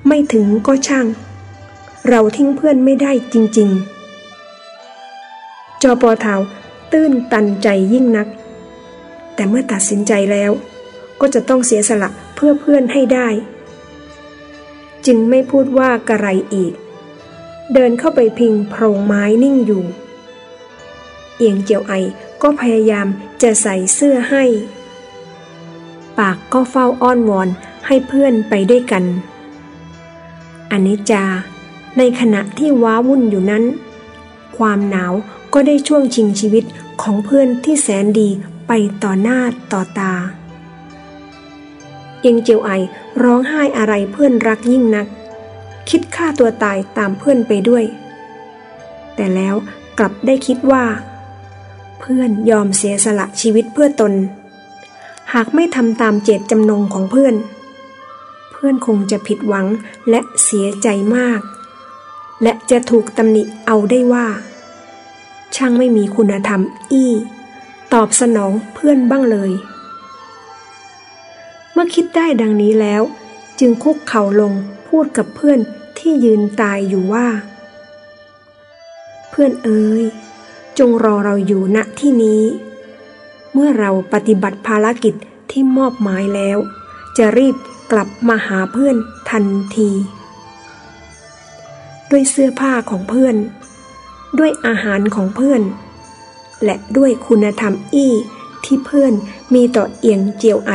ไม่ถึงก็ช่าง เราทิ้งเพื่อนไม่ได้จริง ๆ จอปอเทาตื้นตันใจยิ่งนัก แต่เมื่อตัดสินใจแล้ว ก็จะต้องเสียสละเพื่อเพื่อนให้ได้ จึงไม่พูดว่ากระไรอีก เดินเข้าไปพิงโพรงไม้นิ่งอยู่ เอียงเจียวไอก็พยายามจะใส่เสื้อให้ ปากก็เฝ้าอ้อนวอนให้เพื่อนไปด้วยกันอนนี้จา ในขณะที่ว้าวุ่นอยู่นั้น ความหนาวก็ได้ช่วงชิงชีวิตของเพื่อนที่แสนดีไปต่อหน้าต่อตา เอียงเจียวไอร้องไห้อะไรเพื่อนรักยิ่งนัก คิดฆ่าตัวตายตามเพื่อนไปด้วย แต่แล้วกลับได้คิดว่า เพื่อนยอมเสียสละชีวิตเพื่อตน หากไม่ทำตามเจตจำนงของเพื่อน เพื่อนคงจะผิดหวังและเสียใจมาก และจะถูกตำหนิเอาได้ว่า ช่างไม่มีคุณธรรมอี้ ตอบสนองเพื่อนบ้างเลย มื่อคิดได้ดังนี้แล้ว จึงคุกเข่าลงพูดกับเพื่อนที่ยืนตายอยู่ว่า เพื่อนเอ๋ยจงรอเราอยู่ณที่นี้ เมื่อเราปฏิบัติภารกิจที่มอบหมายแล้ว จะรีบกลับมาหาเพื่อนทันที ด้วยเสื้อผ้าของเพื่อน ด้วยอาหารของเพื่อน และด้วยคุณธรรมอี้ที่เพื่อนมีต่อเอียงเจียวไอ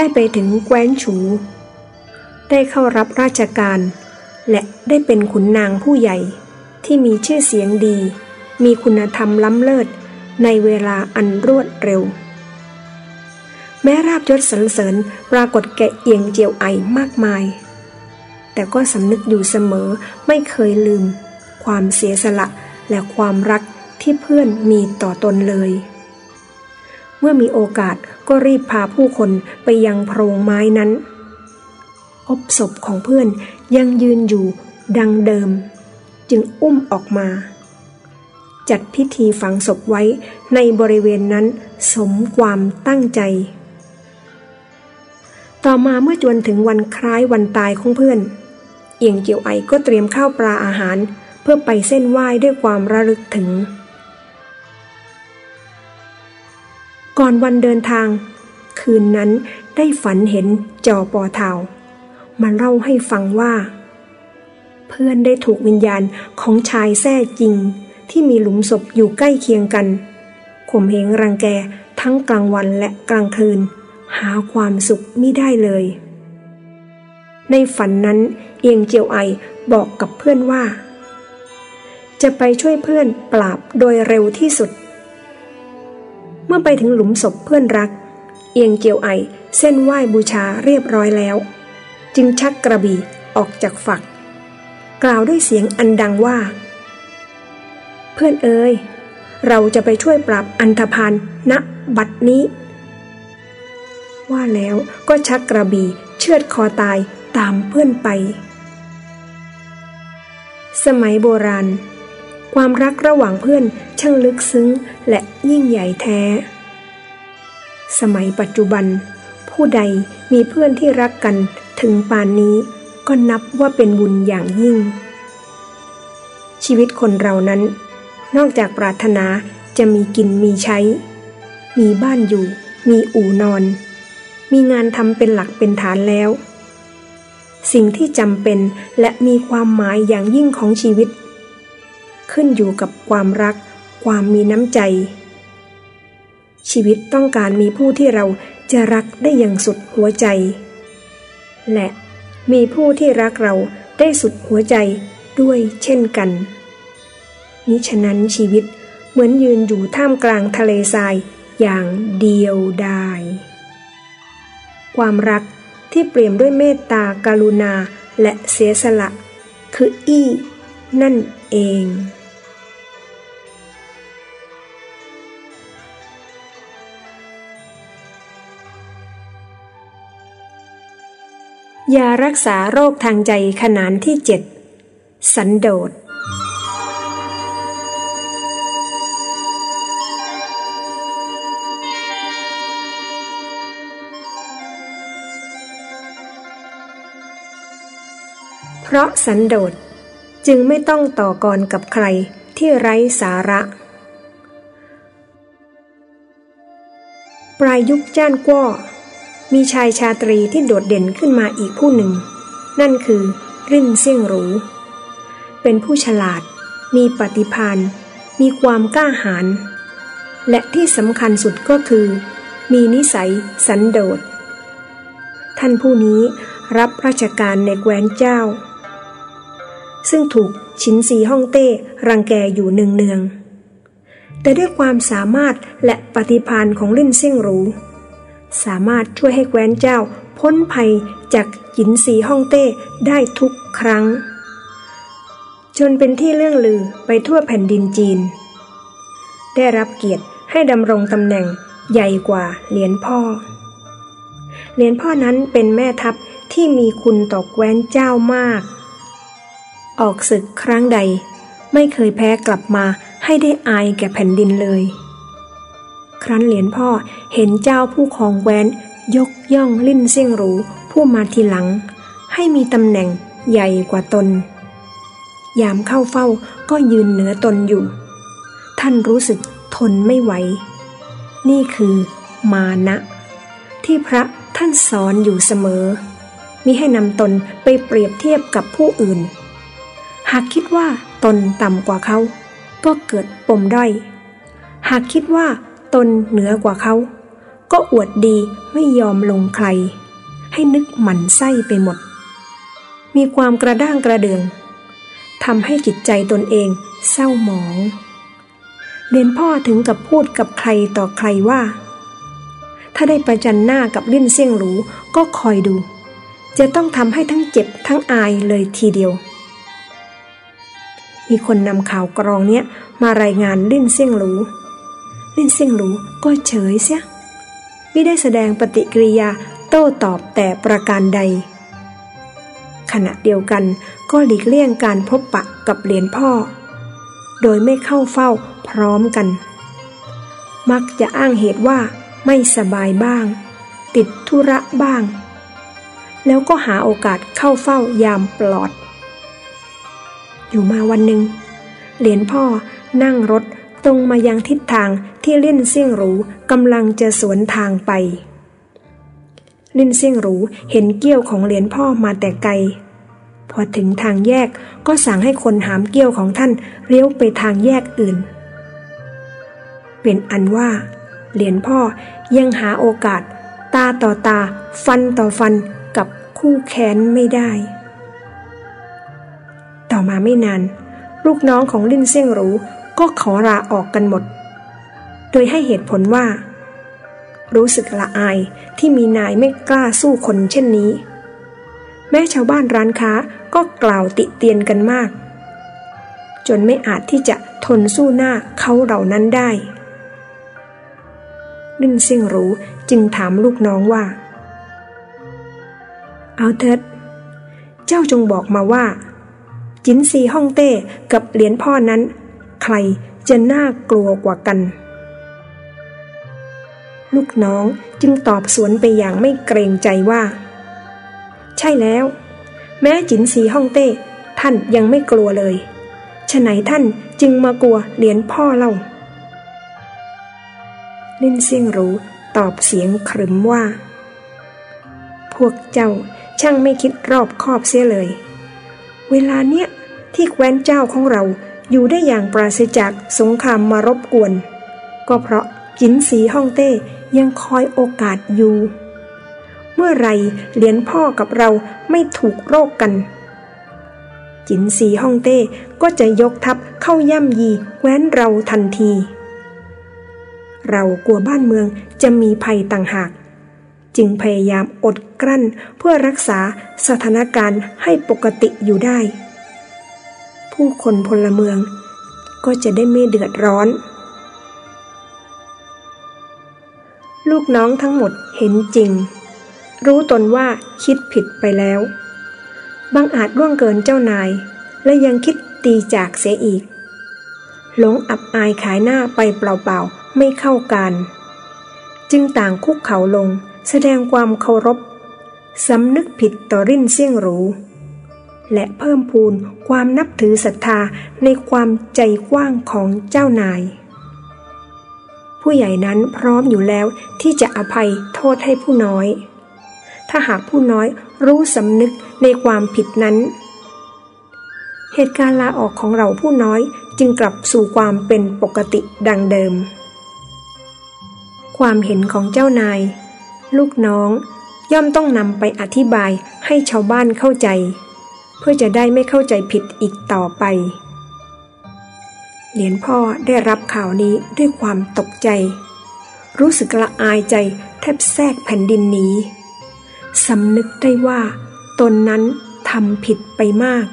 ได้ไปถึงแคว้นฉู ได้เข้ารับราชการ และได้เป็นขุนนางผู้ใหญ่ที่มีชื่อเสียงดี มีคุณธรรมล้ำเลิศในเวลาอันรวดเร็ว แม้ราบยศสรรเสริญปรากฏแก่เอียงเจียวไอมากมาย แต่ก็สำนึกอยู่เสมอไม่เคยลืม ความเสียสละและความรักที่เพื่อนมีต่อตนเลย เมื่อมีโอกาสก็รีบพาผู้คนไปยังโพรงไม้นั้น พบศพของเพื่อนยังยืนอยู่ดังเดิม จึงอุ้มออกมา จัดพิธีฝังศพไว้ในบริเวณนั้นสมความตั้งใจ ต่อมาเมื่อจวนถึงวันคล้ายวันตายของเพื่อน เอียงเจียวไอก็เตรียมข้าวปลาอาหาร เพื่อไปเส้นไหว้ด้วยความระลึกถึง ก่อนวันเดินทาง คืนนั้นได้ฝันเห็นจอปอเทามาเล่าให้ฟังว่า เพื่อนได้ถูกวิญญาณของชายแท้จริง ที่มีหลุมศพอยู่ใกล้เคียงกันข่มเหงรังแกทั้งกลางวันและกลางคืน หาความสุขไม่ได้เลย ในฝันนั้นเอียงเจียวไอบอกกับเพื่อนว่า จะไปช่วยเพื่อนปราบโดยเร็วที่สุด เมื่อไปถึงหลุมศพเพื่อนรัก เอียงเจียวไอเส้นไหว้บูชาเรียบร้อยแล้ว จึงชักกระบี่ออกจากฝัก กล่าวด้วยเสียงอันดังว่า เพื่อนเอ๋ยเราจะไปช่วยปราบอันธพาลณบัดนี้ ว่าแล้วก็ชักกระบี่เชือดคอตายตามเพื่อนไป สมัยโบราณ ความรักระหว่างเพื่อนช่างลึกซึ้งและยิ่งใหญ่แท้ สมัยปัจจุบัน ผู้ใดมีเพื่อนที่รักกันถึงปานนี้ก็นับว่าเป็นบุญอย่างยิ่ง ชีวิตคนเรานั้น นอกจากปรารถนาจะมีกินมีใช้ มีบ้านอยู่ มีอู่นอน มีงานทำเป็นหลักเป็นฐานแล้ว สิ่งที่จำเป็นและมีความหมายอย่างยิ่งของชีวิต ขึ้นอยู่กับความรัก ความมีน้ำใจ ชีวิตต้องการมีผู้ที่เราจะรักได้อย่างสุดหัวใจ และมีผู้ที่รักเราได้สุดหัวใจด้วยเช่นกันมิฉะนั้นชีวิตเหมือนยืนอยู่ท่ามกลางทะเลทรายอย่างเดียวดาย ความรักที่เปลี่ยมด้วยเมตตากรุณาและเสียสละ คืออี้นั่นเอง ยารักษาโรคทางใจขนานที่เจ็ดสันโดษ เพราะสันโดษจึงไม่ต้องต่อกรกับใครที่ไร้สาระ ปลายยุคจ้านก้อ มีชายชาตรีที่โดดเด่นขึ้นมาอีกผู้หนึ่ง นั่นคือรินเซี่ยงหรูเป็นผู้ฉลาด มีปฏิพานมีความกล้าหาญและที่สำคัญสุดก็คือ มีนิสัยสันโดษ ท่านผู้นี้รับราชการในแคว้นเจ้า ซึ่งถูกชินซีฮ่องเต้รังแกอยู่เนืองๆแต่ด้วยความสามารถและปฏิพานของลิ่นเซี่ยงหรู สามารถช่วยให้แคว้นเจ้า พ้นภัยจากหินสีฮ่องเต้ได้ทุกครั้ง จนเป็นที่เรื่องลือไปทั่วแผ่นดินจีน ได้รับเกียรติให้ดำรงตำแหน่งใหญ่กว่าเหรียญพ่อ เหรียญพ่อนั้นเป็นแม่ทัพที่มีคุณต่อแคว้นเจ้ามาก ออกศึกครั้งใด ไม่เคยแพ้กลับมาให้ได้อายแก่แผ่นดินเลย ครั้นเหรียญพ่อเห็นเจ้าผู้ครองแว้น ยกย่องลิ่นเสี่ยงหรูผู้มาทีหลัง ให้มีตำแหน่งใหญ่กว่าตน ยามเข้าเฝ้าก็ยืนเหนือตนอยู่ ท่านรู้สึกทนไม่ไหว นี่คือมานะ ที่พระท่านสอนอยู่เสมอ มิให้นำตนไปเปรียบเทียบกับผู้อื่น หากคิดว่าตนต่ำกว่าเขา ก็เกิดปมด้อย หากคิดว่า ตนเหนือกว่าเขา ก็อวดดีไม่ยอมลงใคร ให้นึกหมันไส้ไปหมด มีความกระด้างกระเดืองทำให้จิตใจตนเองเศร้าหมองเรนพ่อถึงกับพูดกับใครต่อใครว่า ถ้าได้ประจันหน้ากับลิ่นเสี่ยงหรูก็คอยดู จะต้องทำให้ทั้งเจ็บทั้งอายเลยทีเดียว มีคนนำข่าวกรองเนี้ยมารายงานลิ่นเสี่ยงหรู ลินเซิงหลูก็เฉยเสียไม่ได้แสดงปฏิกิริยาโต้ตอบแต่ประการใด ขณะเดียวกันก็หลีกเลี่ยงการพบปะกับเหรียญพ่อ โดยไม่เข้าเฝ้าพร้อมกัน มักจะอ้างเหตุว่าไม่สบายบ้าง ติดธุระบ้าง แล้วก็หาโอกาสเข้าเฝ้ายามปลอด อยู่มาวันหนึ่งเหรียญพ่อนั่งรถ ตรงมายังทิศทางที่ลิ่นเสี่ยงหรูกำลังจะสวนทางไป ลิ่นเสี่ยงหรูเห็นเกี้ยวของเหรียญพ่อมาแต่ไกล พอถึงทางแยกก็สั่งให้คนหามเกี้ยวของท่านเลี้ยวไปทางแยกอื่น เป็นอันว่า เหรียญพ่อยังหาโอกาส ตาต่อตา ฟันต่อฟันกับคู่แค้นไม่ได้ ต่อมาไม่นาน ลูกน้องของลิ่นเสี่ยงหรู ก็ขอลาออกกันหมด โดยให้เหตุผลว่า รู้สึกละอายที่มีนายไม่กล้าสู้คนเช่นนี้ แม้ชาวบ้านร้านค้าก็กล่าวติเตียนกันมาก จนไม่อาจที่จะทนสู้หน้าเขาเหล่านั้นได้ลินเซิงรู้จึงถามลูกน้องว่า เอาเถิด เจ้าจงบอกมาว่า จินซีฮ่องเต้กับเหรียญพ่อนั้น รจะน่ากลัวกว่ากัน ลูกน้องจึงตอบสวนไปอย่างไม่เกรงใจว่า ใช่แล้ว แม้จินสีฮ่องเต้ ท่านยังไม่กลัวเลยฉะไหนท่านจึงมากลัวเหรียญพ่อเล่าลินเซียงรู้ตอบเสียงขรึมว่า พวกเจ้าช่างไม่คิดรอบคอบเสียเลย เวลาเนี้ยที่แคว้นเจ้าของเรา อยู่ได้อย่างปราศจากสงครามมารบกวน ก็เพราะจินสีฮ่องเต้ยังคอยโอกาสอยู่ เมื่อไรเหรียญพ่อกับเราไม่ถูกโรคกัน จินสีฮ่องเต้ก็จะยกทัพเข้าย่ำยีแคว้นเราทันที เรากลัวบ้านเมืองจะมีภัยต่างหาก จึงพยายามอดกลั้นเพื่อรักษาสถานการณ์ให้ปกติอยู่ได้ ผู้คนพลเมือง ก็จะได้ไม่เดือดร้อน ลูกน้องทั้งหมดเห็นจริง รู้ตนว่าคิดผิดไปแล้ว บางอาจร่วงเกินเจ้านาย และยังคิดตีจากเสียอีก หลงอับอายขายหน้าไปเปล่าๆไม่เข้ากัน จึงต่างคุกเข่าลงแสดงความเคารพสำนึกผิดต่อริ้นเสี่ยงรู้ และเพิ่มพูนความนับถือศรัทธาในความใจกว้างของเจ้านาย ผู้ใหญ่นั้นพร้อมอยู่แล้วที่จะอภัยโทษให้ผู้น้อย ถ้าหากผู้น้อยรู้สำนึกในความผิดนั้น เหตุการณ์ลาออกของเราผู้น้อยจึงกลับสู่ความเป็นปกติดังเดิม ความเห็นของเจ้านาย ลูกน้องย่อมต้องนำไปอธิบายให้ชาวบ้านเข้าใจ เพื่อจะได้ไม่เข้าใจผิดอีกต่อไป เหรียญพ่อได้รับข่าวนี้ด้วยความตกใจ รู้สึกละอายใจแทบแทรกแผ่นดินนี้สำนึกได้ว่าตนนั้นทำผิดไปมาก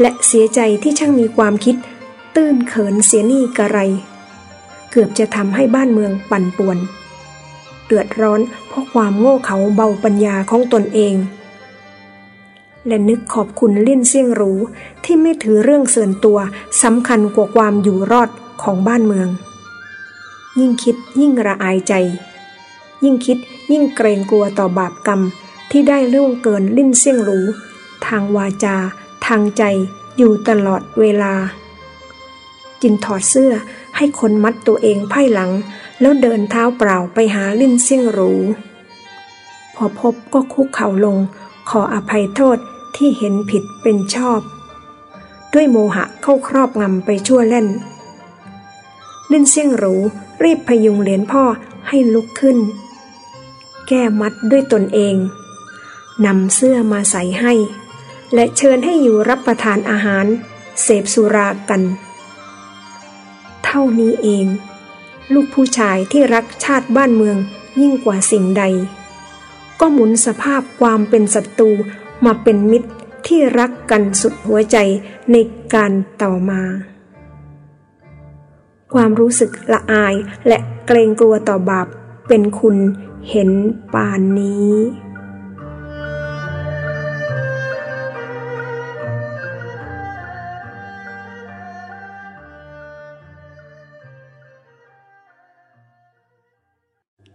และเสียใจที่ช่างมีความคิดตื้นเขินเสียนี่กระไร เกือบจะทำให้บ้านเมืองปั่นป่วน เดือดร้อนเพราะความโง่เขลาเบาปัญญาของตนเอง และนึกขอบคุณเลี่ยนเสี่ยงรู้ที่ไม่ถือเรื่องส่วนตัวสำคัญกว่าความอยู่รอดของบ้านเมือง ยิ่งคิดยิ่งระอายใจ ยิ่งคิดยิ่งเกรงกลัวต่อบาปกรรมที่ได้ล่วงเกินลิ่นเสี่ยงรู้ ทางวาจา ทางใจอยู่ตลอดเวลาจึงถอดเสื้อให้คนมัดตัวเองไพ่หลัง แล้วเดินเท้าเปล่าไปหาลิ่นเสี่ยงรู้ พอพบก็คุกเข่าลง ขออภัยโทษ ที่เห็นผิดเป็นชอบ ด้วยโมหะเข้าครอบงำไปชั่วเล่น ลินเสี่ยงรู้รีบพยุงเหรียญพ่อให้ลุกขึ้น แก้มัดด้วยตนเองนำเสื้อมาใส่ให้ และเชิญให้อยู่รับประทานอาหาร เสพสุรากัน เท่านี้เอง ลูกผู้ชายที่รักชาติบ้านเมืองยิ่งกว่าสิ่งใด ก็หมุนสภาพความเป็นศัตรู มาเป็นมิตรที่รักกันสุดหัวใจในการต่อมา ความรู้สึกละอายและเกรงกลัวต่อบาปเป็นคุณเห็นปานนี้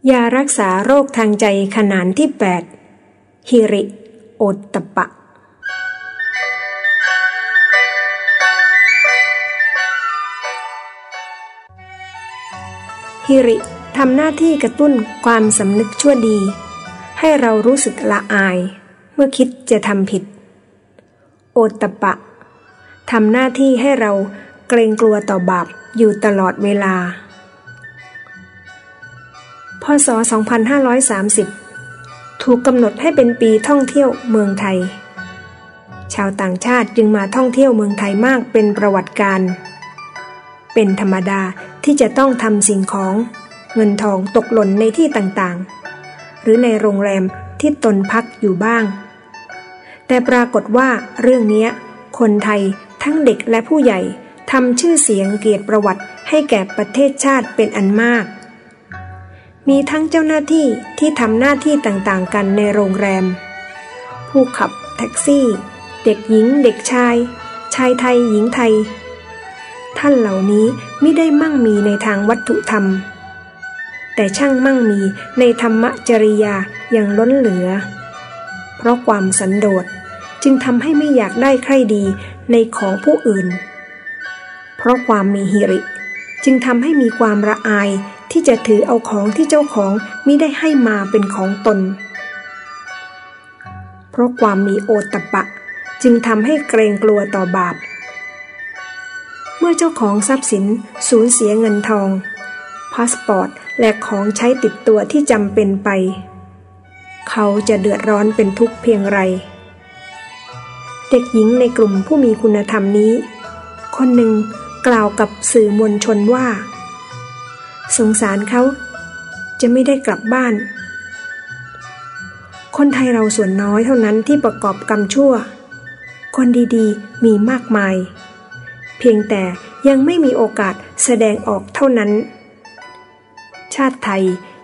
ยารักษาโรคทางใจขนานที่ 8 ฮิริ โอตตปะ ฮิริทำหน้าที่กระตุ้นความสำนึกชั่วดี ให้เรารู้สึกละอาย เมื่อคิดจะทำผิด โอตตปะทำหน้าที่ให้เราเกรงกลัวต่อบาปอยู่ตลอดเวลา พศ 2530 ถูกกำหนดให้เป็นปีท่องเที่ยวเมืองไทย ชาวต่างชาติจึงมาท่องเที่ยวเมืองไทยมากเป็นประวัติการ เป็นธรรมดาที่จะต้องทำสิ่งของ เงินทองตกหล่นในที่ต่างๆ หรือในโรงแรมที่ตนพักอยู่บ้าง แต่ปรากฏว่าเรื่องนี้คนไทยทั้งเด็กและผู้ใหญ่ทำชื่อเสียงเกียรติประวัติให้แก่ประเทศชาติเป็นอันมาก มีทั้งเจ้าหน้าที่ที่ทำหน้าที่ต่างๆ กันในโรงแรม ผู้ขับแท็กซี่ เด็กหญิงเด็กชาย ชายไทยหญิงไทย ท่านเหล่านี้ไม่ได้มั่งมีในทางวัตถุธรรม แต่ช่างมั่งมีในธรรมจริยาอย่างล้นเหลือ เพราะความสันโดษจึงทำให้ไม่อยากได้ใครดีในของผู้อื่น เพราะความมีหิริ จึงทำให้มีความระอาย ที่จะถือเอาของที่เจ้าของมิได้ให้มาเป็นของตน เพราะความมีโอตปะ จึงทำให้เกรงกลัวต่อบาป เมื่อเจ้าของทรัพย์สินสูญเสียเงินทองพาสปอร์ตและของใช้ติดตัวที่จำเป็นไป เขาจะเดือดร้อนเป็นทุกข์เพียงไร เด็กหญิงในกลุ่มผู้มีคุณธรรมนี้ คนหนึ่งกล่าวกับสื่อมวลชนว่า สงสารเขาจะไม่ได้กลับบ้าน คนไทยเราส่วนน้อยเท่านั้นที่ประกอบกรรมชั่ว คนดีๆมีมากมาย เพียงแต่ยังไม่มีโอกาสแสดงออกเท่านั้น ชาติไทย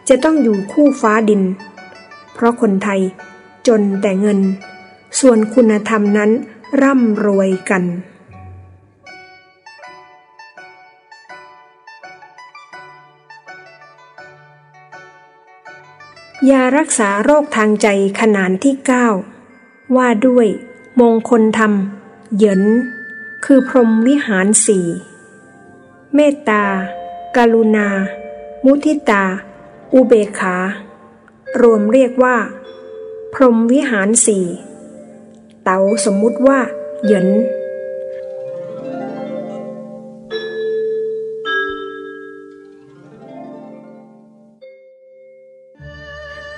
จะต้องอยู่คู่ฟ้าดิน เพราะคนไทยจนแต่เงิน ส่วนคุณธรรมนั้นร่ำรวยกัน ยารักษาโรคทางใจขนานที่เก้าว่าด้วย มงคลธรรม เหยิน คือพรหมวิหารสี่เมตตาการุณา มุทิตา อุเบกขา รวมเรียกว่า พรหมวิหารสี่เต๋าสมมุติว่า เหยิน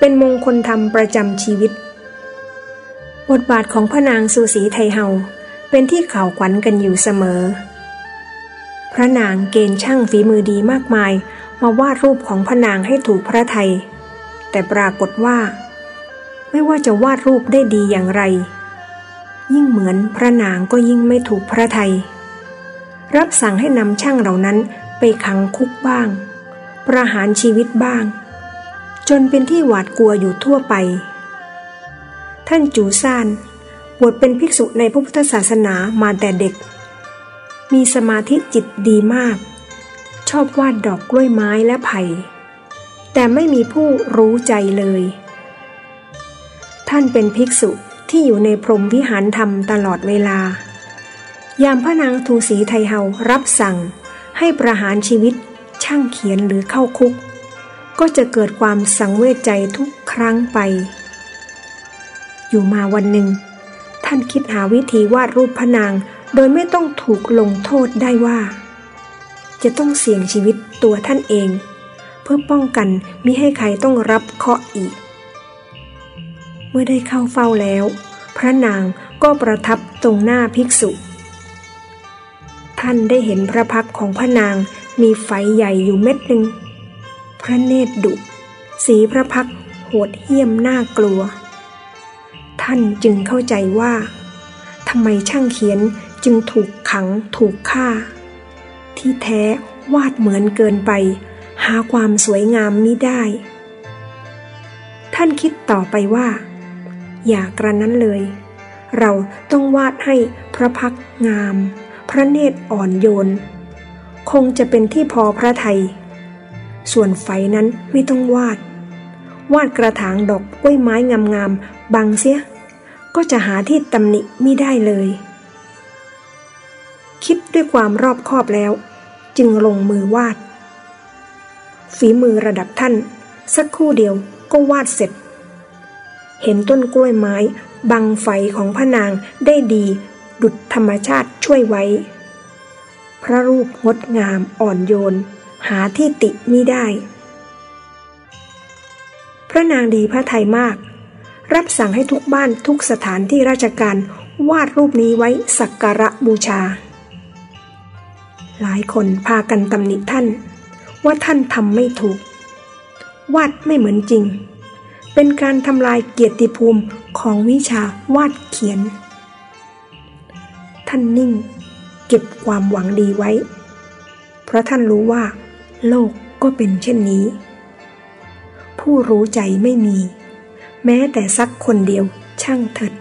เป็นมงคลธรรมประจำชีวิต บทบาทของพระนางสุสีไทยเฮาเป็นที่ข่าวขวัญกันอยู่เสมอ พระนางเกณฑ์ช่างฝีมือดีมากมาย มาวาดรูปของพระนางให้ถูกพระไทย แต่ปรากฏว่า ไม่ว่าจะวาดรูปได้ดีอย่างไร ยิ่งเหมือนพระนางก็ยิ่งไม่ถูกพระไทย รับสั่งให้นำช่างเหล่านั้นไปขังคุกบ้าง ประหารชีวิตบ้าง จนเป็นที่หวาดกลัวอยู่ทั่วไป ท่านจูซานบวชเป็นภิกษุในพระพุทธศาสนามาแต่เด็ก มีสมาธิจิตดีมาก ชอบวาดดอกกล้วยไม้และไผ่ แต่ไม่มีผู้รู้ใจเลย ท่านเป็นภิกษุที่อยู่ในพรมวิหารธรรมตลอดเวลา ยามพระนางทูสีไทเฮารับสั่งให้ประหารชีวิตช่างเขียนหรือเข้าคุก ก็จะเกิดความสังเวชใจทุกครั้งไป อยู่มาวันหนึ่ง ท่านคิดหาวิธีวาดรูปพระนาง โดยไม่ต้องถูกลงโทษได้ว่า จะต้องเสี่ยงชีวิตตัวท่านเอง เพื่อป้องกันมิให้ใครต้องรับเคราะห์อีก เมื่อได้เข้าเฝ้าแล้ว พระนางก็ประทับตรงหน้าภิกษุ ท่านได้เห็นพระพักของพระนางมีไฟใหญ่อยู่เม็ดหนึ่ง พระเนตรดุ สีพระพักโหดเหี้ยมน่ากลัว ท่านจึงเข้าใจว่าทำไมช่างเขียนจึงถูกขังถูกฆ่า ที่แท้วาดเหมือนเกินไป หาความสวยงามมิได้ ท่านคิดต่อไปว่า อย่ากระนั้นเลย เราต้องวาดให้พระพักงาม พระเนตรอ่อนโยน คงจะเป็นที่พอพระไทย ส่วนไฟนั้นไม่ต้องวาด วาดกระถางดอกกล้วยไม้งามๆบังเสีย ก็จะหาที่ตำหนิไม่ได้เลย คิดด้วยความรอบคอบแล้ว จึงลงมือวาด ฝีมือระดับท่าน สักครู่เดียวก็วาดเสร็จ เห็นต้นกล้วยไม้บังไฟของพระนางได้ดีดุดธรรมชาติช่วยไว้ พระรูปงดงามอ่อนโยน หาที่ติมิได้ พระนางดีพระไทยมาก รับสั่งให้ทุกบ้านทุกสถานที่ราชการวาดรูปนี้ไว้สักการะบูชา หลายคนพากันตำหนิท่าน ว่าท่านทำไม่ถูก วาดไม่เหมือนจริง เป็นการทำลายเกียรติภูมิของวิชาวาดเขียน ท่านนิ่ง เก็บความหวังดีไว้ เพราะท่านรู้ว่า โลกก็เป็นเช่นนี้ ผู้รู้ใจไม่มี แม้แต่สักคนเดียวช่างเถิด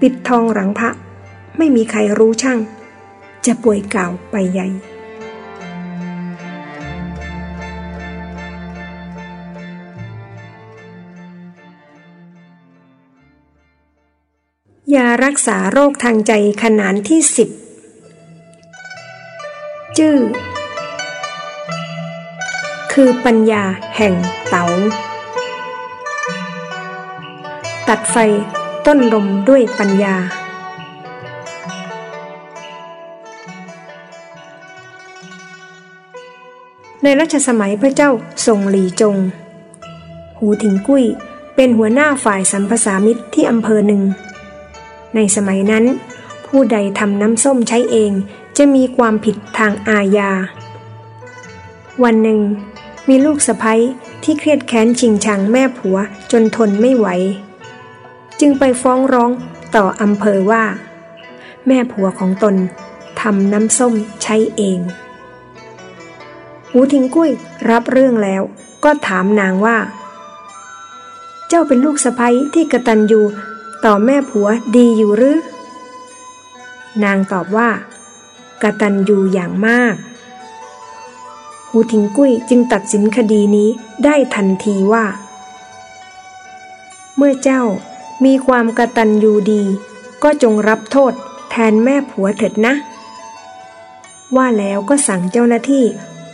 ปิดทองหลังพระ ไม่มีใครรู้ช่าง จะป่วยเก่าไปใหญ่ยารักษาโรคทางใจขนานที่สิบจื้อ คือปัญญาแห่งเตา๋า ตัดไฟต้นลมด้วยปัญญา ในรัชสมัยพระเจ้าทรงหลีจง หูถิงกุ้ยเป็นหัวหน้าฝ่ายสัมภาษามิตรที่อำเภอหนึ่ง ในสมัยนั้น ผู้ใดทำน้ำส้มใช้เองจะมีความผิดทางอาญา วันหนึ่ง มีลูกสะพ้ยที่เครียดแค้นชิงชังแม่ผัวจนทนไม่ไหว จึงไปฟ้องร้องต่ออำเภอว่า แม่ผัวของตนทำน้ำส้มใช้เองหูทิงกุ้ยรับเรื่องแล้วก็ถามนางว่า เจ้าเป็นลูกสะพ้ยที่กระตันอยู่ต่อแม่ผัวดีอยู่หรือ นางตอบว่ากระตัญญูอย่างมาก หูทิงกุ้ยจึงตัดสินคดีนี้ได้ทันทีว่า เมื่อเจ้ามีความกระตัญญูดี ก็จงรับโทษแทนแม่ผัวเถิดนะ ว่าแล้วก็สั่งเจ้าหน้าที่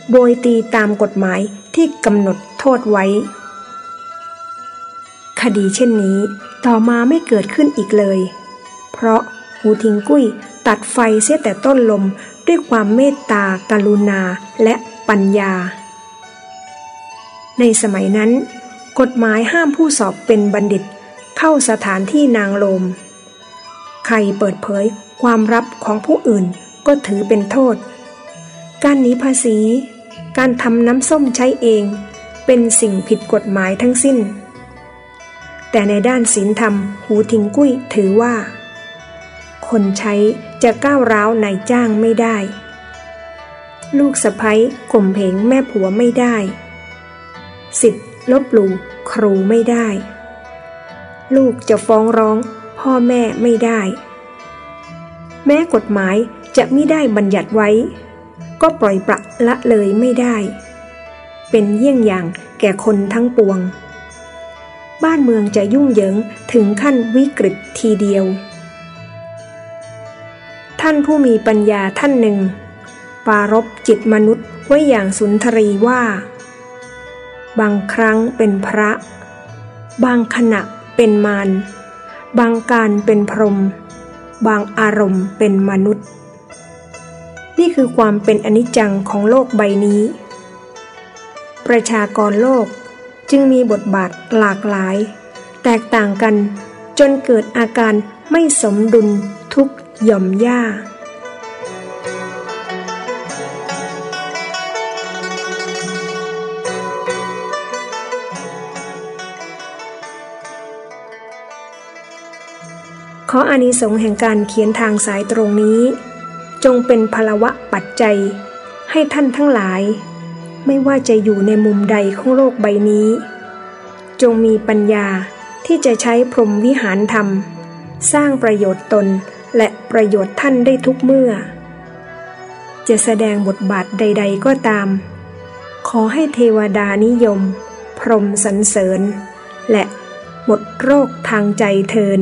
โบยตีตามกฎหมายที่กำหนดโทษไว้ คดีเช่นนี้ต่อมาไม่เกิดขึ้นอีกเลย เพราะหูทิงกุ้ยตัดไฟเสียแต่ต้นลมด้วยความเมตตากรุณาและ ปัญญา ในสมัยนั้น กฎหมายห้ามผู้สอบเป็นบัณฑิตเข้าสถานที่นางลม ใครเปิดเผยความลับของผู้อื่นก็ถือเป็นโทษ การหนีภาษี การทำน้ำส้มใช้เอง เป็นสิ่งผิดกฎหมายทั้งสิ้น แต่ในด้านศีลธรรมหูทิงกุ้ยถือว่า คนใช้จะก้าวร้าวนายจ้างไม่ได้ ลูกสะพ้ยข่มเหงแม่ผัวไม่ได้สิทธิ์ลบหลู่ครูไม่ได้ ลูกจะฟ้องร้อง พ่อแม่ไม่ได้ แม้กฎหมายจะไม่ได้บัญญัติไว้ ก็ปล่อยประละเลยไม่ได้ เป็นเยี่ยงอย่างแก่คนทั้งปวง บ้านเมืองจะยุ่งเหยิงถึงขั้นวิกฤตทีเดียว ท่านผู้มีปัญญาท่านหนึ่ง ปารบจิตมนุษย์ไว้อย่างสุนทรีว่า บางครั้งเป็นพระ บางขณะเป็นมารบางการเป็นพรหมบางอารมณ์เป็นมนุษย์ นี่คือความเป็นอนิจจังของโลกใบนี้ ประชากรโลกจึงมีบทบาทหลากหลาย แตกต่างกันจนเกิดอาการไม่สมดุลทุกหย่อมย่า ขออานิสงส์แห่งการเขียนทางสายตรงนี้ จงเป็นพลวะปัจจัย ให้ท่านทั้งหลาย ไม่ว่าจะอยู่ในมุมใดของโลกใบนี้ จงมีปัญญาที่จะใช้พรหมวิหารธรรม สร้างประโยชน์ตนและประโยชน์ท่านได้ทุกเมื่อ จะแสดงบทบาทใด ๆ ก็ตาม ขอให้เทวดานิยม พรหมสรรเสริญ และหมดโรคทางใจเทิน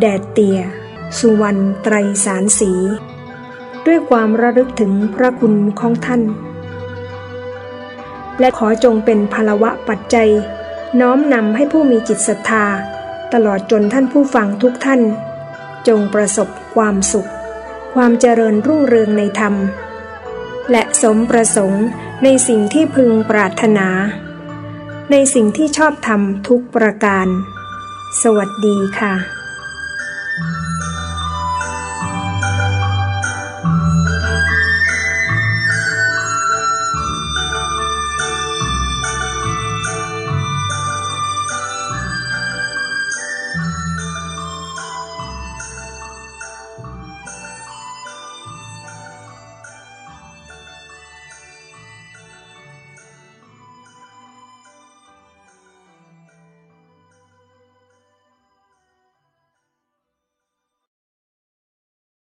แดดเตีย สุวรรณไตรสารสี ด้วยความระลึกถึงพระคุณของท่าน และขอจงเป็นพลวะปัจจัย น้อมนำให้ผู้มีจิตศรัทธา ตลอดจนท่านผู้ฟังทุกท่าน จงประสบความสุข ความเจริญรุ่งเรืองในธรรม และสมประสงค์ในสิ่งที่พึงปรารถนา ในสิ่งที่ชอบทำทุกประการ สวัสดีค่ะ Wow.